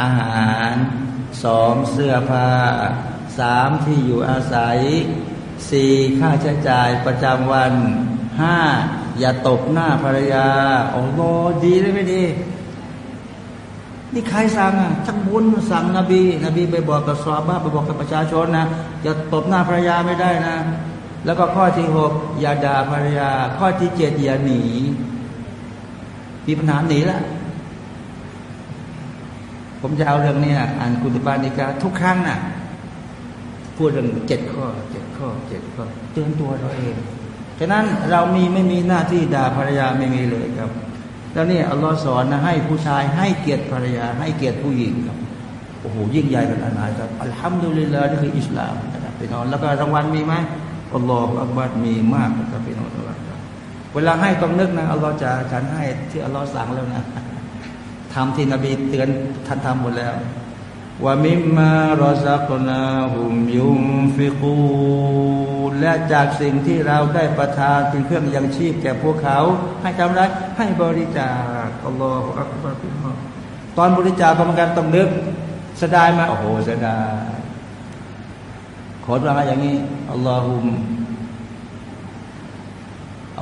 อาหาร สองเสื้อผ้าสามที่อยู่อาศัยสี่ค่าใช้จ่ายประจำวันห้าอย่าตบหน้าภรรยาโอ้โหดีเลยไม่ดี นี่ใครสั่งอะชักบุญสั่งนบี นบีไปบอกกับซอบ้าไปบอกกับประชาชนนะอย่าตบหน้าภรรยาไม่ได้นะ แล้วก็ข้อที่หกอย่าด่าภรรยา ข้อที่เจ็ดอย่าหนีมีปัญหาหนีละ ผมจะเอาเรื่องนี้อ่านกุตบานิกาทุกครั้งน่ะพูดเรื่องเจ็ดข้อเจ็ดข้อเจ็ดข้อเตือนตัวเราเองฉะนั้นเรามีไม่มีหน้าที่ด่าภรรยาไม่มีเลยครับ แล้วนี่อัลลอฮ์สอนนะให้ผู้ชายให้เกียรติภรรยา ให้เกียรติผู้หญิงครับโอ้โหยิ่งใหญ่ขนาดไหนครับอัลฮัมดุลิลลาห์นี่คืออิสลามนะครับพี่น้องแล้วก็รางวัลมีไหมอัลลอฮฺอักบัดมีมากครับพี่น้องเวลาให้ต้องนึกนะอัลลอฮ์จะฉันให้ที่อัลลอฮ์สั่งแล้วนะ ทำที่นบีเตือนท่านทำหมดแล้วว่ามิมมารอซักนาหุมยุมฟิกูและจากสิ่งที่เราได้ประทานเป็นเครื่องยังชีพแก่พวกเขา ให้ทำไรให้บริจาคอัลลอฮฺอักบารตอนบริจาคกรรมการต้องนึกเสดายมาโอ้โหเสดายขอดุอาว่าอย่างนี้อัลลอฮุม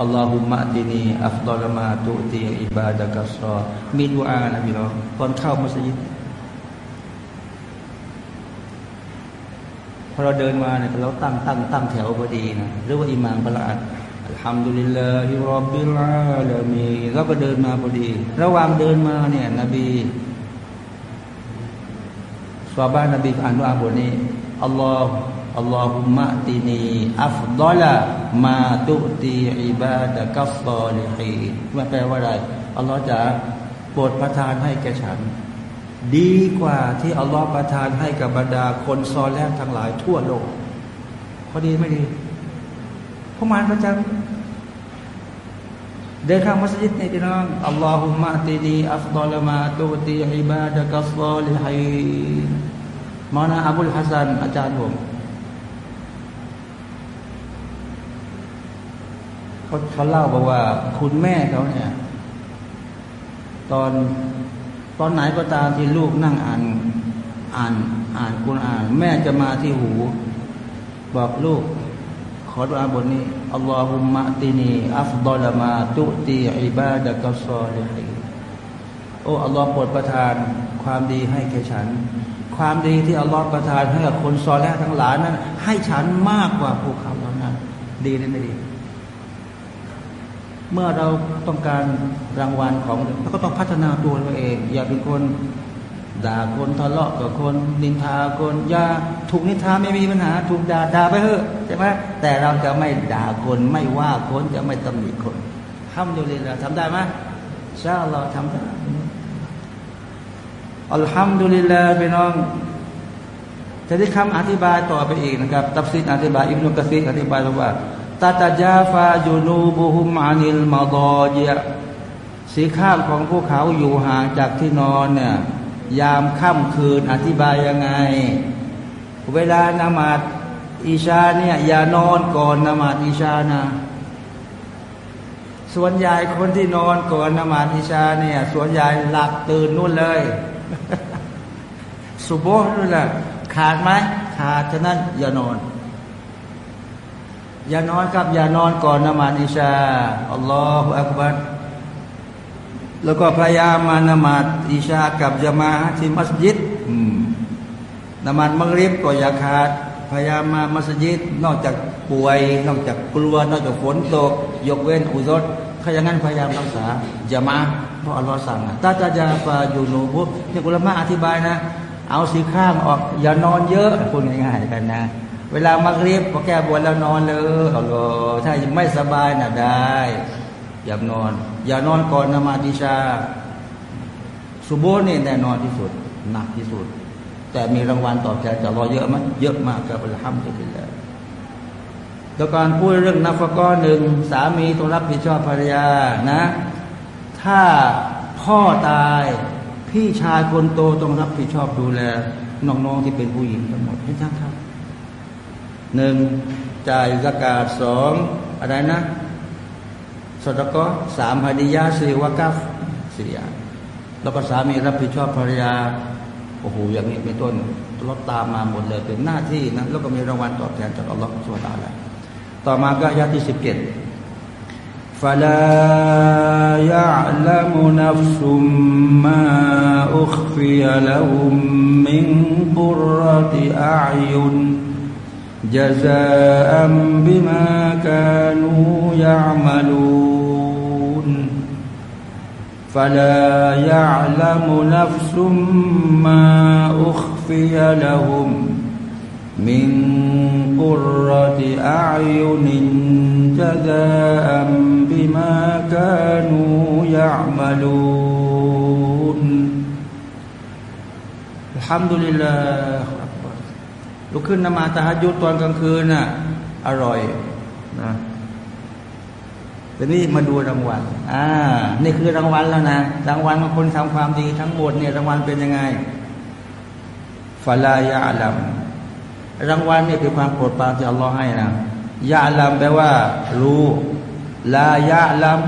อัลลอฮุมะตินีอัฟดอลมาตุตีอิบาดะกัสซอมีดูอานะพี่น้องตอนเข้ามัสยิดพอเราเดินมาเนี่ยเราตั้งตั้งตั้งแถวพอดีนะหรือว่าอิหมามประหลาดอัลฮัมดุลิลลาฮิรับบิลอาลามีแล้วก็เดินมาพอดี ระหว่างเดินมาเนี่ย นบีสวาบ้านนบีอ่านว่าบทนี้อัลลอฮฺ อัลลอฮุมะตินีอัฟดอละมาตุตีอิบาดะกัฟซอลิฮีว่าแปลว่าอะไรอัลลอฮ์จะโปรดประทานให้แก่ฉัน ดีกว่าที่อัลลอฮ์ประทานให้กับบรรดาคนซอแล้วทั้งหลายทั่วโลกพอดีไม่ดีพมานประจำเดินข้างมัสยิดนี่พี่น้องอัลลอฮุมะตินีอัฟดอลมาตุตีอิบาดะกัฟอลิฮัยมานะอับุลฮัสซันอาจารย์ผม เขาเขาเล่าบอกว่า คุณแม่เขาเนี่ย ตอนตอนไหนก็ตามที่ลูกนั่งอ่าน อ่านอ่านคุณอ่าน แม่จะมาที่หู บอกลูก ขอดุอาบทนี้อัลลอฮุมะตินีอัฟดอลมาตุตีอิบาดะกัซอลิฮิโอ้อัลลอฮ์โปรดประทานความดีให้แก่ฉัน ความดีที่อัลลอฮ์ประทานให้กับคนซอลและทั้งหลายนั้น ให้ฉันมากกว่าพวกเขาเหล่านั้น ดีหรือไม่ดี เมื่อเราต้องการรางวัลของเราก็ต้องพัฒนาตัวเราเอง อย่าเป็นคนด่าคนทะเลาะกับคนนินทาคนอย่าถูกนินทาไม่มีปัญหา ถูกด่าด่าไปเถอะใช่ไหมแต่เราจะไม่ด่าคนไม่ว่าคนจะไม่ตำหนิคนทำดูเลยละทำได้ไหมชาเราทำได้อัลฮัมดุลิลลาห์พี่น้องจะได้คำอธิบายต่อไปอีกนะครับ ตัฟซีดอธิบายอิบนุกะซีอธิบายว่า ตาตาจาฟาจูนูบุฮุมานิลมาดอเยสีข้ามของพวกเขาอยู่ห่างจากที่นอนเนี่ยยามค่ำคืนอธิบายยังไง เวลานมาดอิชาเนี่ยอย่านอนก่อนนมาดอิชานะ ส่วนใหญ่คนที่นอนก่อนนมาดอิชาเนี่ย ส่วนใหญ่หลับตื่นนู่นเลย สุโบนู่นแหละขาดไหมขาดฉะนั้นอย่านอน อย่านอนครับ อย่านอนก่อนนมาดอิชาอัลลอฮฺอักบัรแล้วก็พยายามมานมาดอิชากับจามาที่มัสยิดนมาดมักริบก็อย่าขาด พยายามมามัสยิด นอกจากป่วย นอกจากกลัว นอกจากฝนตก ยกเว้นอุซดถ้าอย่างนั้นพยายามรักษาจามาเพราะอัลลอฮ์สั่งตาตาจาฟาอยู่โนบุนี่กุลมะอธิบายนะ เอาสีข้างออก อย่านอนเยอะพูดง่ายๆกันนะ เวลามักริบพอแก้บวชแล้วนอนเลยอัลลอฮ์ถ้ายังไม่สบายนะได้ อย่านอน อย่านอนก่อนนมาดิชาสุโบนี่แน่นอนที่สุดหนักที่สุด แต่มีรางวัลตอบแทนจะรอเยอะมั้ยเยอะมากครับอัลฮัมดุลิลลาห์ต่อการพูดเรื่องนับฟกอหนึ่งสามีต้องรับผิดชอบภรรยานะ ถ้าพ่อตายพี่ชายคนโตต้องรับผิดชอบดูแลน้องๆที่เป็นผู้หญิงทั้งหมดเห็นไหมครับ หนึ่งจ่ายสกาดสองอะไรนะสตก็สามฮดิยาสี่วากัฟสี่อย่างแล้วก็สามีรับผิดชอบภรรยาโอ้โหอย่างนี้เป็นต้นรถตามมาหมดเลยเป็นหน้าที่นะแล้วก็มีรางวัลตอบแทนจากอัลลอฮฺสุลาแล้วต่อมาก็ยาที่สิบเจ็ดฟาลายะละมุนัฟซุมมาอุคฟิยะละหุมมิงกุรติอายน جزاء بما كانوا يعملون. فلا يعلم نفس ما أخفي لهم من قرة أعين جزاء بما كانوا يعملون. الحمد لله. ลุกขึ้นนมาตาฮัยุตอนกลางคืนน่ะอร่อยนะทีนี้มาดูรางวัล อ่า นี่คือรางวัลแล้วนะ รางวัลของคนทำความดีทั้งหมดเนี่ยรางวัลเป็นยังไงฟาลายาลัม รางวัลเนี่ยคือความโปรดปรานที่อัลลอฮ์ให้นะยาลัมแปลว่า รู้ลายาลัม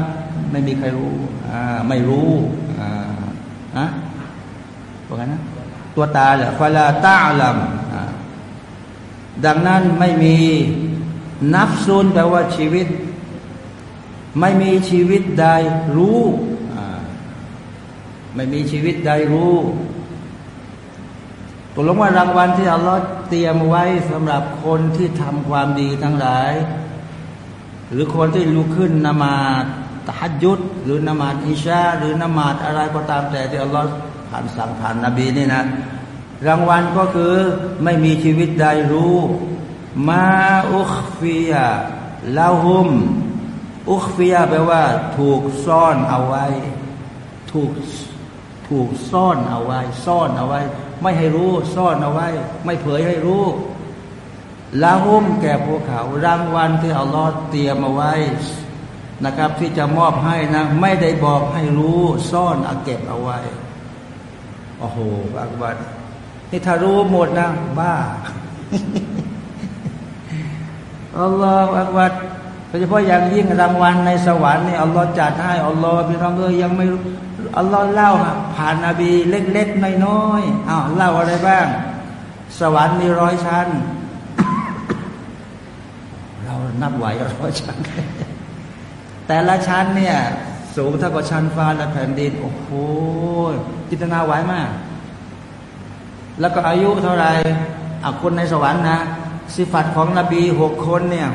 ไม่มีใครรู้ อ่า ไม่รู้ อ่าอะว่าไงนะ ตัวตาแหละฟาลาตาลัม ดังนั้นไม่มีนับซูนแปลว่าชีวิต ไม่มีชีวิตใดรู้ไม่มีชีวิตใดรู้ตกลงว่ารางวัลที่อัลลอฮ์เตรียมไว้สำหรับคนที่ทำความดีทั้งหลาย หรือคนที่ลุกขึ้นนมาตฮัดยุดหรือนมาดอิชาหรือนมาดอะไรก็ตามแต่ที่อัลลอฮ์ผ่านสั่งผ่านนบีนี่นะ รางวัลก็คือไม่มีชีวิตใดรู้ มาอุคฟียาลาหุม อุคฟียาแปลว่า ถูกซ่อนเอาไว้ ถูกถูกซ่อนเอาไว้ ซ่อนเอาไว้ ไม่ให้รู้ซ่อนเอาไว้ ไม่เผยให้รู้ละหุมแก่พวกเขา รางวัลที่อัลลอฮ์เตรียมเอาไว้นะครับ ที่จะมอบให้นะ ไม่ได้บอกให้รู้ ซ่อนเอาเก็บเอาไว้โอ้โหอักบัด นี่ถ้ารู้หมดนะบ้าอัลลอฮฺอักบัดโดยเฉพาะอย่างยิ่งรางวัลในสวรรค์นี่อัลลอฮ์จัดให้อัลลอฮ์พี่น้องเอ้ยยังไม่อัลลอฮ์เล่าผ่านนบีเล็กๆน้อยๆอ้าวเล่าอะไรบ้าง สวรรค์มีร้อยชั้น เรานับไหวร้อยชั้น แต่ละชั้นเนี่ย สูงเท่ากับชั้นฟ้าและแผ่นดิน โอ้โหจินตนาไหวมาก แล้วก็อายุเท่าไหร่อาคนในสวรรค์นะสิฟัตของนบีหกคนเนี่ย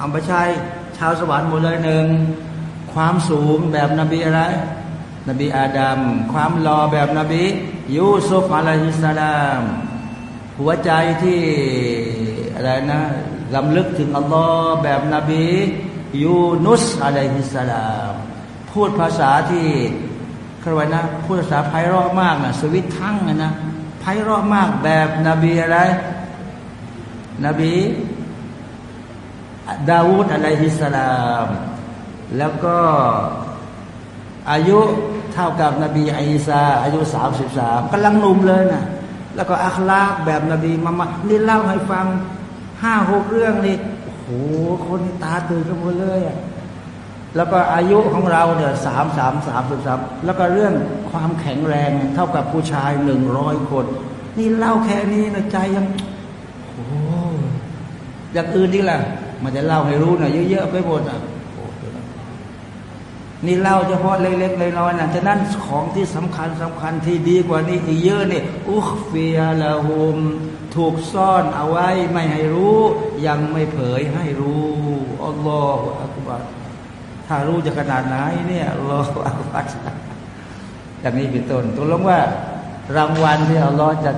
อาไปใช้ชาวสวรรค์หมดเลยหนึ่งความสูงแบบนบีอะไร นบีอาดัมความรอแบบนบียูซุฟอะลัยฮิสสลามหัวใจที่อะไรนะลำลึกถึงอัลลอฮ์แบบนบียูนุสอะลัยฮิสสลามพูดภาษาที่ครวยนะพูดภาษาไพเราะมากนะสวิตทั้งนะ พเราะมากแบบนบีอะไร นบี ดาวูดอะลัยฮิสสลาม แล้วก็อายุเท่ากับนบีอิสาอายุสามสิบสามกำลังหนุ่มเลยนะแล้วก็อัคลากแบบนบีมามานี่เล่าให้ฟังห้าหกเรื่องนี่โอ้โหคนตาตื่นกันหมดเลยอะ แล้วก็อายุของเราเนี่ยสามสามสามสิบสามแล้วก็เรื่องความแข็งแรงเท่ากับผู้ชายหนึ่งร้อยคน นี่เล่าแค่นี้นะใจยังโอ้อย่างอื่นนี่แหละมันจะเล่าให้รู้หน่อยเยอะๆไปหมดอะนี่เล่าเฉพาะเล็กๆน้อยๆนะฉะนั้นของที่สำคัญสำคัญที่ดีกว่านี้อีกเยอะนี่อุคเฟียละหุมถูกซ่อนเอาไว้ไม่ให้รู้ ยังไม่เผยให้รู้อัลลอฮฺอักบัร ถ้ารู้จะขนาดไหนเนี่ยอัลลอฮฺอักบัรอย่างนี้เป็นต้นตัวลงว่ารางวัลที่อัลลอฮฺจะ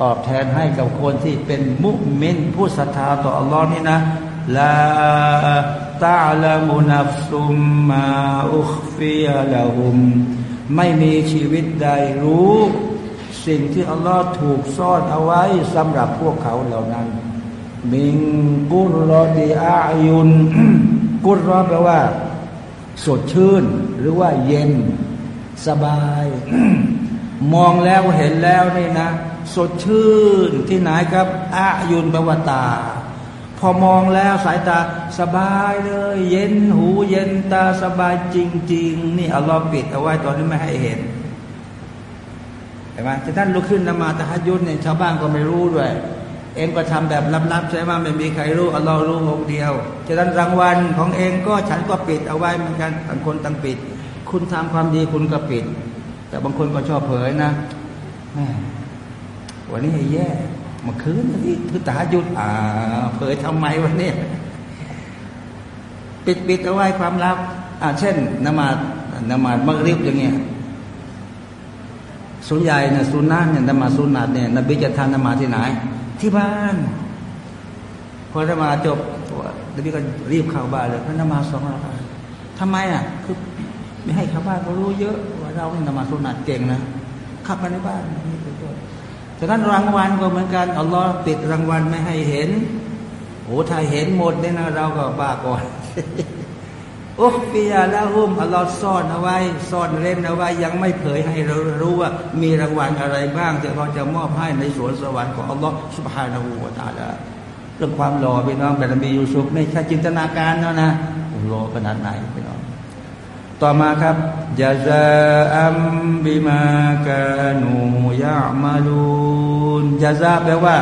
ตอบแทนให้กับคนที่เป็นมุมินผู้ศรัทธาต่ออัลลอฮ์นี่นะลาตาลามุนัฟซุมมาอุคฟียละหุม ไม่มีชีวิตใดรู้ สิ่งที่อัลลอฮ์ถูกซ่อนเอาไว้สำหรับพวกเขาเหล่านั้น มิงกุรอดีอายุน กุรอแปลว่า สดชื่น หรือว่าเย็นสบาย มองแล้วเห็นแล้วนี่นะ สดชื่นที่ไหนครับอายุนแปลว่าตา พอมองแล้วสายตาสบายเลย เย็นหูเย็นตาสบายจริง ๆ นี่อัลลอฮ์ปิดเอาไว้ตอนนี้ไม่ให้เห็นเห็นไหมที่ท่านลุกขึ้นนมาตะฮัดยุนเนี่ยชาวบ้านก็ไม่รู้ด้วย องก็ทำแบบลับๆใช่ไหมไม่มีใครรู้อัลลอฮ์รู้องเดียวฉะนั้นรางวัลของเองก็ฉันก็ปิดเอาไว้เหมือนกันต่างคนต่างปิด คุณทำความดีคุณก็ปิด แต่บางคนก็ชอบเผยนะวันนี้แย่เมื่อคืนนี่คือตาหยุดอ่า เผยทำไมวันนี้ปิดปิดเอาไว้ความลับ อ่าเช่นนมาดนมาดมักริบอย่างเงี้ยสุนใหญ่เนี่ยสุนนะเนี่ยนมาสุนนัดเนี่ยนบีจะทานนมาที่ไหน ที่บ้าน พอนมาจบนบีก็รีบเข้าบ้านเลยพระนมาสองรากทำไมอะคือไม่ให้ข้าบ้านเขารู้เยอะว่าเราเนี่ยนมาสุนนัดเก่งนะขับมาในบ้านนี่เป็นต้นฉะนั้นรางวัลก็เหมือนกันอัลลอฮ์ปิดรางวัลไม่ให้เห็นโอ้ถ้าเห็นหมดเนี่ยนะเราก็บ้าก่อน อุฟฟียละหุมอัลลอฮ์ซ่อนเอาไว้ซ่อนเล่นเอาไว้ยังไม่เผยให้เรารู้ว่า มีรางวัลอะไรบ้างที่เราจะมอบให้ในสวนสวรรค์ของอัลลอฮ์สุบฮานาหูวาตาลาเรื่องความหล่อพี่น้องแบบนบียูซุฟไม่ใช่จินตนาการแล้วนะหล่อขนาดไหนพี่น้องต่อมาครับยาซาอัมบิมากานูยามาลูนยาซาแปลว่า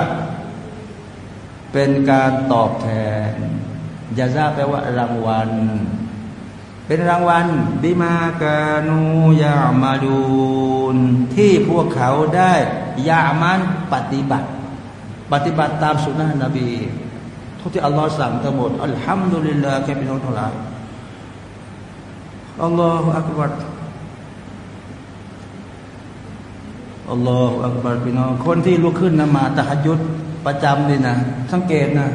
เป็นการตอบแทนยาซาแปลว่ารางวัล เป็นรางวัลบิมากานูยามาลูนที่พวกเขาได้ยามันปฏิบัติ ปฏิบัติตามสุนนะนบีทุกที่อัลลอฮ์สั่งทั้งหมดอัลฮัมดุลิลลาห์แค่พี่น้องทั้งหลายอัลลอฮฺอักบัรอัลลอฮฺอักบัรพี่น้องคนที่ลุกขึ้นนมาตะฮัยุดประจำเลยนะ สังเกตนะ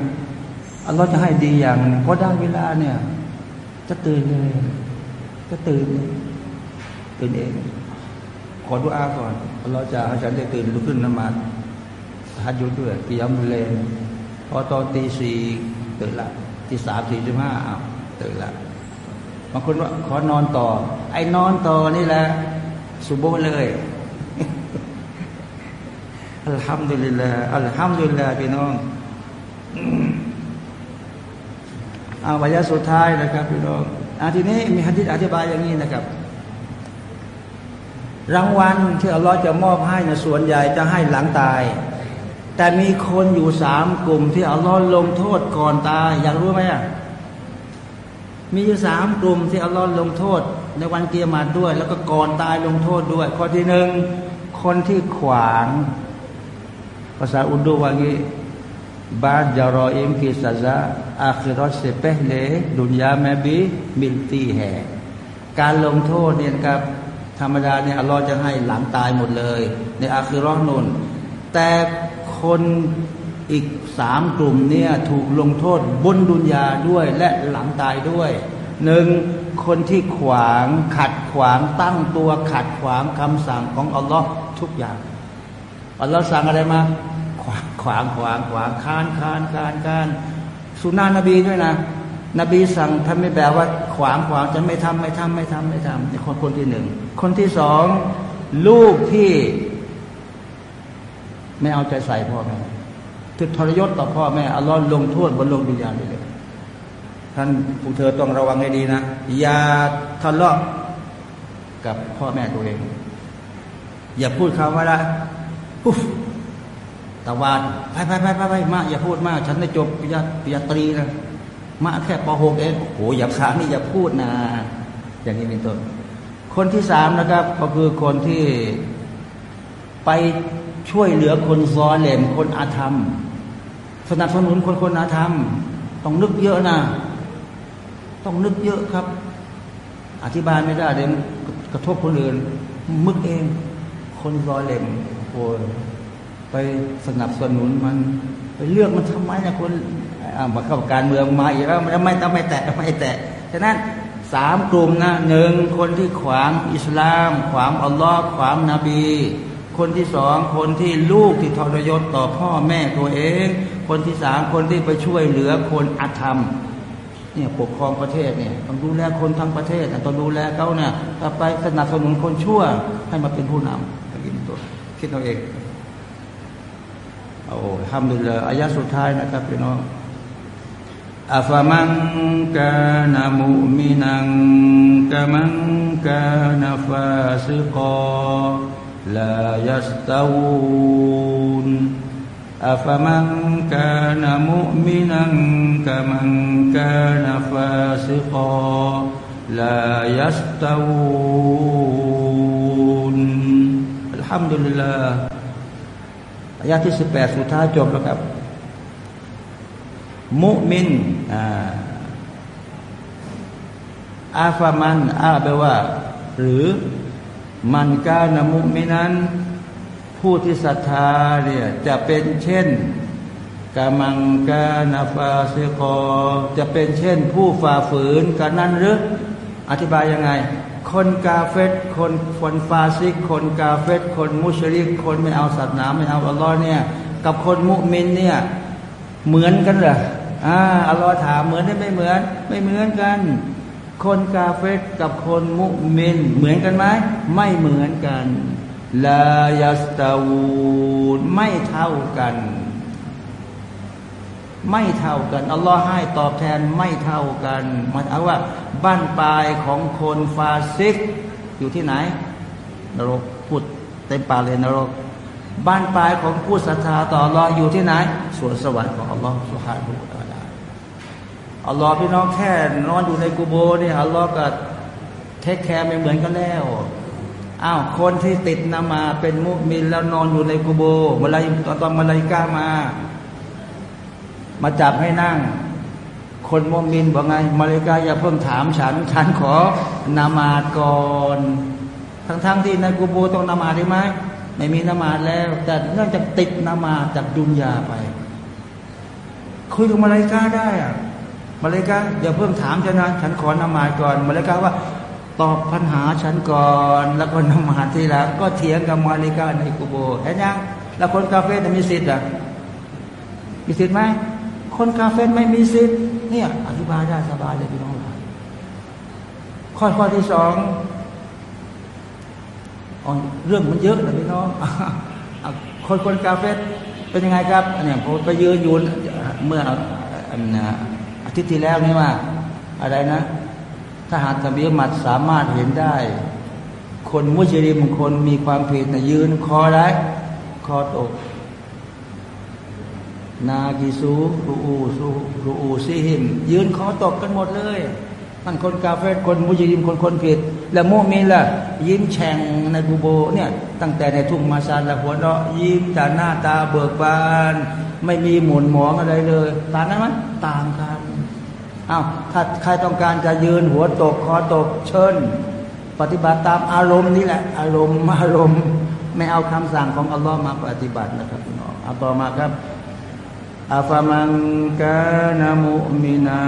อัลลอฮ์จะให้ดีอย่างพอได้เวลาเนี่ย จะตื่นเลยจะตื่นตื่นเอง ขอดุอาก่อนอัลลอฮ์จะให้ฉันได้ตื่นลุกขึ้นนมาฮัดยุดด้วยกิยามุเลนพอตอนตีสี่ตื่นละตีสามสี่สิบห้าอ้าวตื่นละบางคนว่าขอนอนต่อ ไอ้นอนต่อนี่แหละสุโบเลยอัลฮัมดุลิลลาอัลฮัมดุลิลลาพี่น้อง เอาวายะสุดท้ายนะครับพี่น้องอาทีนี้มีฮัดิษอธิบายอย่างนี้นะครับ รางวัลที่อัลลอฮ์จะมอบให้นะส่วนใหญ่จะให้หลังตาย แต่มีคนอยู่สามกลุ่มที่อัลลอฮ์ลงโทษก่อนตาย อยากรู้ไหมอะมีอยู่สามกลุ่มที่อัลลอฮ์ลงโทษ ในวันกิยามะฮ์ด้วย แล้วก็ก่อนตายลงโทษด้วย ข้อที่หนึ่งคนที่ขวาง ภาษาอุรดูว่างี้ بعض جرائم کی سزا آخرت سے پہلے دنیا میں بھیมิลตีแหการลงโทษเนี่ยครับธรรมดาเนี่ยอัลลอฮ์จะให้หลังตายหมดเลย ในอาคิรอนุนแต่คนอีกสามกลุ่มเนี่ยถูกลงโทษบนดุนยาด้วยและหลังตายด้วยหนึ่งคนที่ขวางขัดขวางตั้งตัวขัดขวางคำสั่งของอัลลอฮ์ทุกอย่างอัลลอฮ์สั่งอะไรมา ขวางขวางขวางขวางคานคานคานคานสุนานะบีด้วยนะนบีสั่งทำไม่แบบว่าขวางขวางจะไม่ทำไม่ทำไม่ทำไม่ทำนี่คนคนที่หนึ่งคนที่สองลูกที่ ไม่เอาใจใส่พ่อแม่ถึงทรยศต่อพ่อแม่อัลลอฮ์ลงโทษบนโลกดุนยาเลยท่านผู้เธอต้องระวังให้ดีนะอย่าทะเลาะกับพ่อแม่ตัวเอง อย่าพูดคำว่าละปุ๊ ตะวันไปไปไปไปไปมาอย่าพูดมาก ฉันได้จบปริญญาปริญญาตรีนะมาแค่ปหกเองโอ้โหอย่าขานี่อย่าพูดนะ อย่างนี้เป็นต้นคนที่สามนะครับ ก็คือคนที่ไปช่วยเหลือคนซอเหลมคนอาธรรม สนับสนุนคนคนอาธรรม ต้องนึกเยอะนะ ต้องนึกเยอะครับ อธิบายไม่ได้เดี๋ยวกระทบคนอื่นมึกเอง คนซอเหลมโอ้ ไปสนับสนุนมันไปเลือกมันทำไมนะคนมาเข้าการเมืองมาอีกแล้วมันไม่ต้องไม่แตะไม่แตะฉะนั้นสามกลุ่มนะหนึ่งคนที่ขวางอิสลาม ขวางอัลลอฮ์ขวางนบี คนที่สองคนที่ลูกที่ทรยศต่อพ่อแม่ตัวเอง คนที่สามคนที่ไปช่วยเหลือคนอธรรมเนี่ยปกครองประเทศเนี่ยต้องดูแลคนทั้งประเทศต้องดูแลเขาเนี่ยไปสนับสนุนคนชั่วให้มาเป็นผู้นำอย่างนี้ตัวคิดเอาเอง โอ้ทำดีเลอายะสุดท้ายนะครับพี่น้องอัฟมันกานามุมินังกามันกานาฟาสิกาลายัสตาวูนอัฟมันกานามุมินังกามันกานาฟาสิกาลายัสตาวูนอัลฮัมดุลิลลาห์ อายะที่สิบแปดสุดท้ายจบแล้วครับ มุมินอาฟามันอาแปลว่า หรือมันกานามุมินั้น ผู้ที่ศรัทธาเนี่ยจะเป็นเช่นกามังกานาฟาเซกอจะเป็นเช่น ผู้ฝ่าฝืนกันนั้นหรืออธิบายยังไง คนกาเฟตคนคนฟาซิก คนกาเฟตคนมุชริก คนไม่เอาศาสนาไม่เอาอัลลอฮ์เนี่ย กับคนมุมินเนี่ยเหมือนกันเหรออ่าอัลลอฮ์ถามเหมือนได้ไม่เหมือน ไม่เหมือนกัน คนกาเฟตกับคนมุมิน เหมือนกันไหมไม่เหมือนกันลายัสตาวูนไม่เท่ากัน ไม่เท่ากันอัลลอฮ์ให้ตอบแทนไม่เท่ากันมันเอาว่า บ้านปลายของคนฟาซิก อยู่ที่ไหน นรกพูดเต็มปากเลยนรก บ้านปลายของผู้ศรัทธาต่ออัลออยู่ที่ไหนสวนสวรรค์ของอัลลอฮ์สุฮานุตาลาอัลลอฮ์พี่น้องแค่นอนอยู่ในกูโบเนี่ยอัลลอฮ์ก็เทคแคร์ไม่เหมือนกันแล้วอ้าวคนที่ติดนามาเป็นมุมินแล้วนอนอยู่ในกูโบมาลายตอนตอนมาลายกามา มาจับให้นั่ง คนมุมินบอกไงมาลกาอย่าเพิ่งถามฉัน ฉันขอนามาก่อนทั้งๆทที่ในกูโบต้องนามาได้ไหมไม่มีนามาแล้ว แต่เนื่องจากติดนามาจากดุนยาไป คุยกับมาเลกาได้อะมาเลกาอย่าเพิ่งถามฉันนะฉันขอนามาก่อนมาเลกาว่าตอบปัญหาฉันก่อน แล้วก็นมาทีหลังก็เถียงกับมาเลกาในกูโบเห็นยังแล้วคนกาเฟ่มีสิทธิ์อะมีสิทธิ์ไหม คนกาเฟ่ไม่มีสิทธิ์เนี่ยอธิบายได้สบายเลยพี่น้องข้อข้อที่สองเรื่องมันเยอะนะพี่น้องคนคนกาเฟ่เป็นยังไงครับเนี่ยผมไปยืนอยู่เมื่ออาทิตย์ที่แล้วนี่ว่า อะไรนะถ้าหากตบีมัดสามารถเห็นได้ คนมุจริมคนมีความผิดนะยืนคอได้คอตก นากิซูรูอูซูรูอูซีหิม ยืนคอตกกันหมดเลยมันคนกาเฟคนมุจลิมคนคนผิด แล้วโมมีล่ะ ยิ้มแฉ่งในบูโบเนี่ย ตั้งแต่ในทุ่งมาซาละหัวเราะยิ้มแต่หน้าตาเบิกบาน ไม่มีหมุนหมองอะไรเลยต่างกันไหมต่างกันอ้าวถ้าใครต้องการจะยืนหัวตกคอตกเชิญ ปฏิบัติตามอารมณ์นี่แหละ อารมณ์อารมณ์ ไม่เอาคำสั่งของอัลลอฮ์มาปฏิบัตินะครับพี่น้องเอาต่อมาครับ อัฟมังกานามุมินา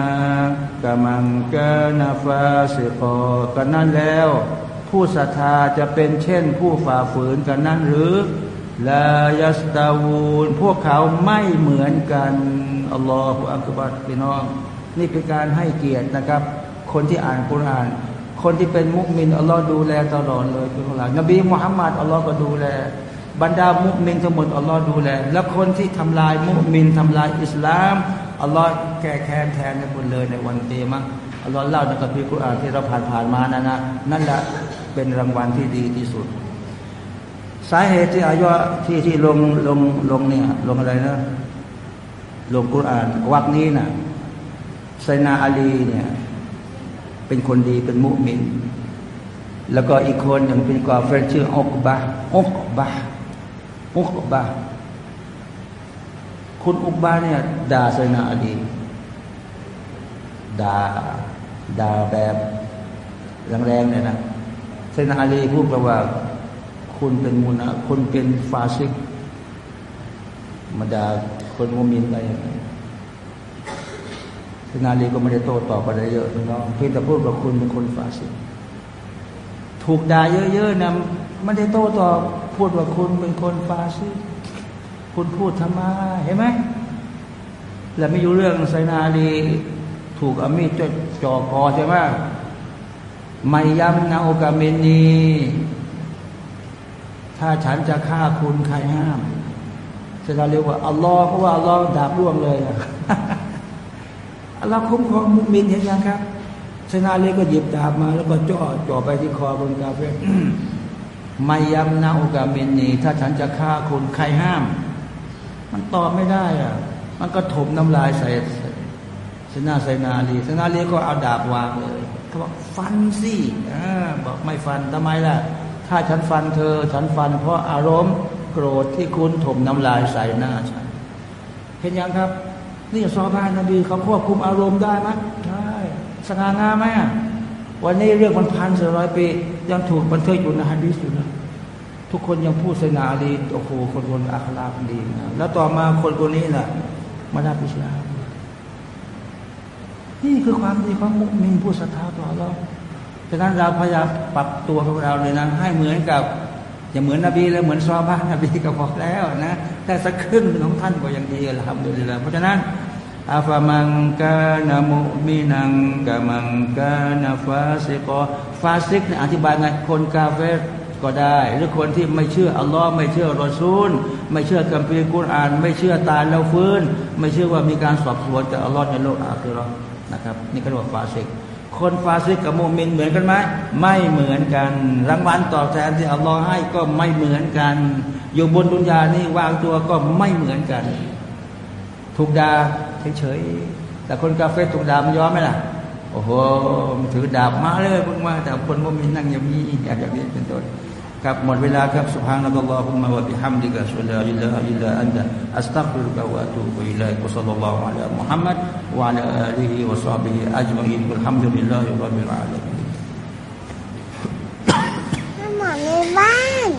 กามังกานาฟาสิกอกันนั้นแล้ว ผู้ศรัทธาจะเป็นเช่น ผู้ฝ่าฝืนกันนั้นหรือลายัสตาวูนพวกเขาไม่เหมือนกันอัลลอฮฺอักบัรพี่น้อง นี่เป็นการให้เกียรตินะครับ คนที่อ่านคุราน คนที่เป็นมุกมินอัลลอฮ์ดูแลตลอดเลยคุณหลานนบีมุฮัมมัดอัลลอฮ์ก็ดูแล บรรดามุมินทั้งหมดอัลลอฮ์ดูแล แล้วคนที่ทำลายมุมินทำลายอิสลามอัลลอฮ์แก้แค้นแทนในคนเลยในวันเตียมะอัลลอฮ์เล่าในคัมภีร์กุรอานที่เราผ่านผ่านมานั่นนะนั่นแหละเป็นรางวัลที่ดีที่สุด สาเหตุที่อายะที่ที่ลงลงลงเนี่ยลงอะไรนะลงกุรอานวักนี้นะ่ะไซนาอาลีเนี่ยเป็นคนดีเป็นมุมิน แล้วก็อีกคนหนึ่งเป็นกาเฟรชื่ออกบะอกบะ อุกบาคุณอุกบาเนี่ยด่าไซนาอดีด่าด่าแบบแรงๆเนี่ยนะไซนาอดีพูดว่า คุณเป็นมุนะคุณเป็นฟาซิกมาด่าคนมุมินอะไรอย่างนี้ไซนาอดีก็ไม่ได้โต้ตอบอะไรเยอะน้องเพียงแต่พูดว่าคุณเป็นคนฟาซิกถูกด่าเยอะๆนะ ไม่ได้โต้ตอบพูดว่าคุณเป็นคนฟาซิคุณพูดทำไมเห็นไหมแล้วไม่อยู่เรื่องไซนาลีถูกอามีดจ่อคอใช่ไหมไม่ย้ำนาโอกาเมนีถ้าฉันจะฆ่าคุณใครห้ามจะเรียกว่าอัลลอฮ์เพราะว่าอัลลอฮ์ดาบร่วงเลยอัลลอฮ์คุ้มครองมุมินเห็นยังครับไซนาลีก็หยิบดาบมา แล้วก็จ่อจ่อไปที่คอบนกาเฟ่ ไมยำนาอุกาเมนีถ้าฉันจะฆ่าคุณใครห้าม มันตอบไม่ได้อะมันก็ถมน้ำลายใส่เสนาไซนาลีเสนาลีก็เอาดาบวางเลยเขาบอกฟันสิอบอกไม่ฟันทำไมล่ะ ถ้าฉันฟันเธอ ฉันฟัน เพราะอารมณ์โกรธที่คุณถมน้ำลายใส่หน้าฉันเห็นยังครับ นี่ซอบ้านนบีเขาควบคุมอารมณ์ได้ไหมได้สง่างามไหมวันนี้เรื่องมันพันสี่ร้อยปี ยังถูกบันทึกอยู่ในฮะดีษอยู่นะทุกคนยังพูดเสนาลีโอ้โหคนคนอัคลาดีนะแล้วต่อมาคนคนนี้น่ะมาได้พิชานี่คือความดีของมุมินผู้ศรัทธาต่อเราฉะนั้นเราพยายามปรับตัวของเราเลยนะให้เหมือนกับอย่าเหมือนนบีแล้วเหมือนซอบ้านนบีก็พอแล้วนะแต่สักครึ่งของท่านก็ยังดีละครับเดียวเพราะฉะนั้น أفمن كان مؤمنا كمن كان فاسقا ฟาซิกอธิบายไงคนกาเฟรก็ได้ หรือคนที่ไม่เชื่ออัลลอฮ์ไม่เชื่อรอซูล ไม่เชื่อคัมภีร์กุรอาน ไม่เชื่อตายแล้วฟื้น ไม่เชื่อว่ามีการสอบสวนจากอัลลอฮ์ในโลกอาคิเราะฮ์นะครับนี่ก็เรียกว่าฟาซิกคนฟาซิกกับโมมินเหมือนกันไหมไม่เหมือนกัน รางวัลตอบแทนที่อัลลอฮ์ให้ก็ไม่เหมือนกัน อยู่บนดุนยานี่วางตัวก็ไม่เหมือนกัน ถูกด่า เฉยๆแต่คนกาเฟรถูกด่ามันยอมไหมล่ะโอ้โหถือดาบมาเลยพวกมาแต่คนว่ามีนั่งอย่างนี้อย่างนี้เป็นต้นครับหมดเวลาครับسبحانك اللهم وبحمدك أشهد أن لا إله إلا أنت أستغفرك وأتوب إليك صلى الله على محمد وعلى آله وصحبه أجمعين الحمد لله رب العالمينนหมอในบ้าน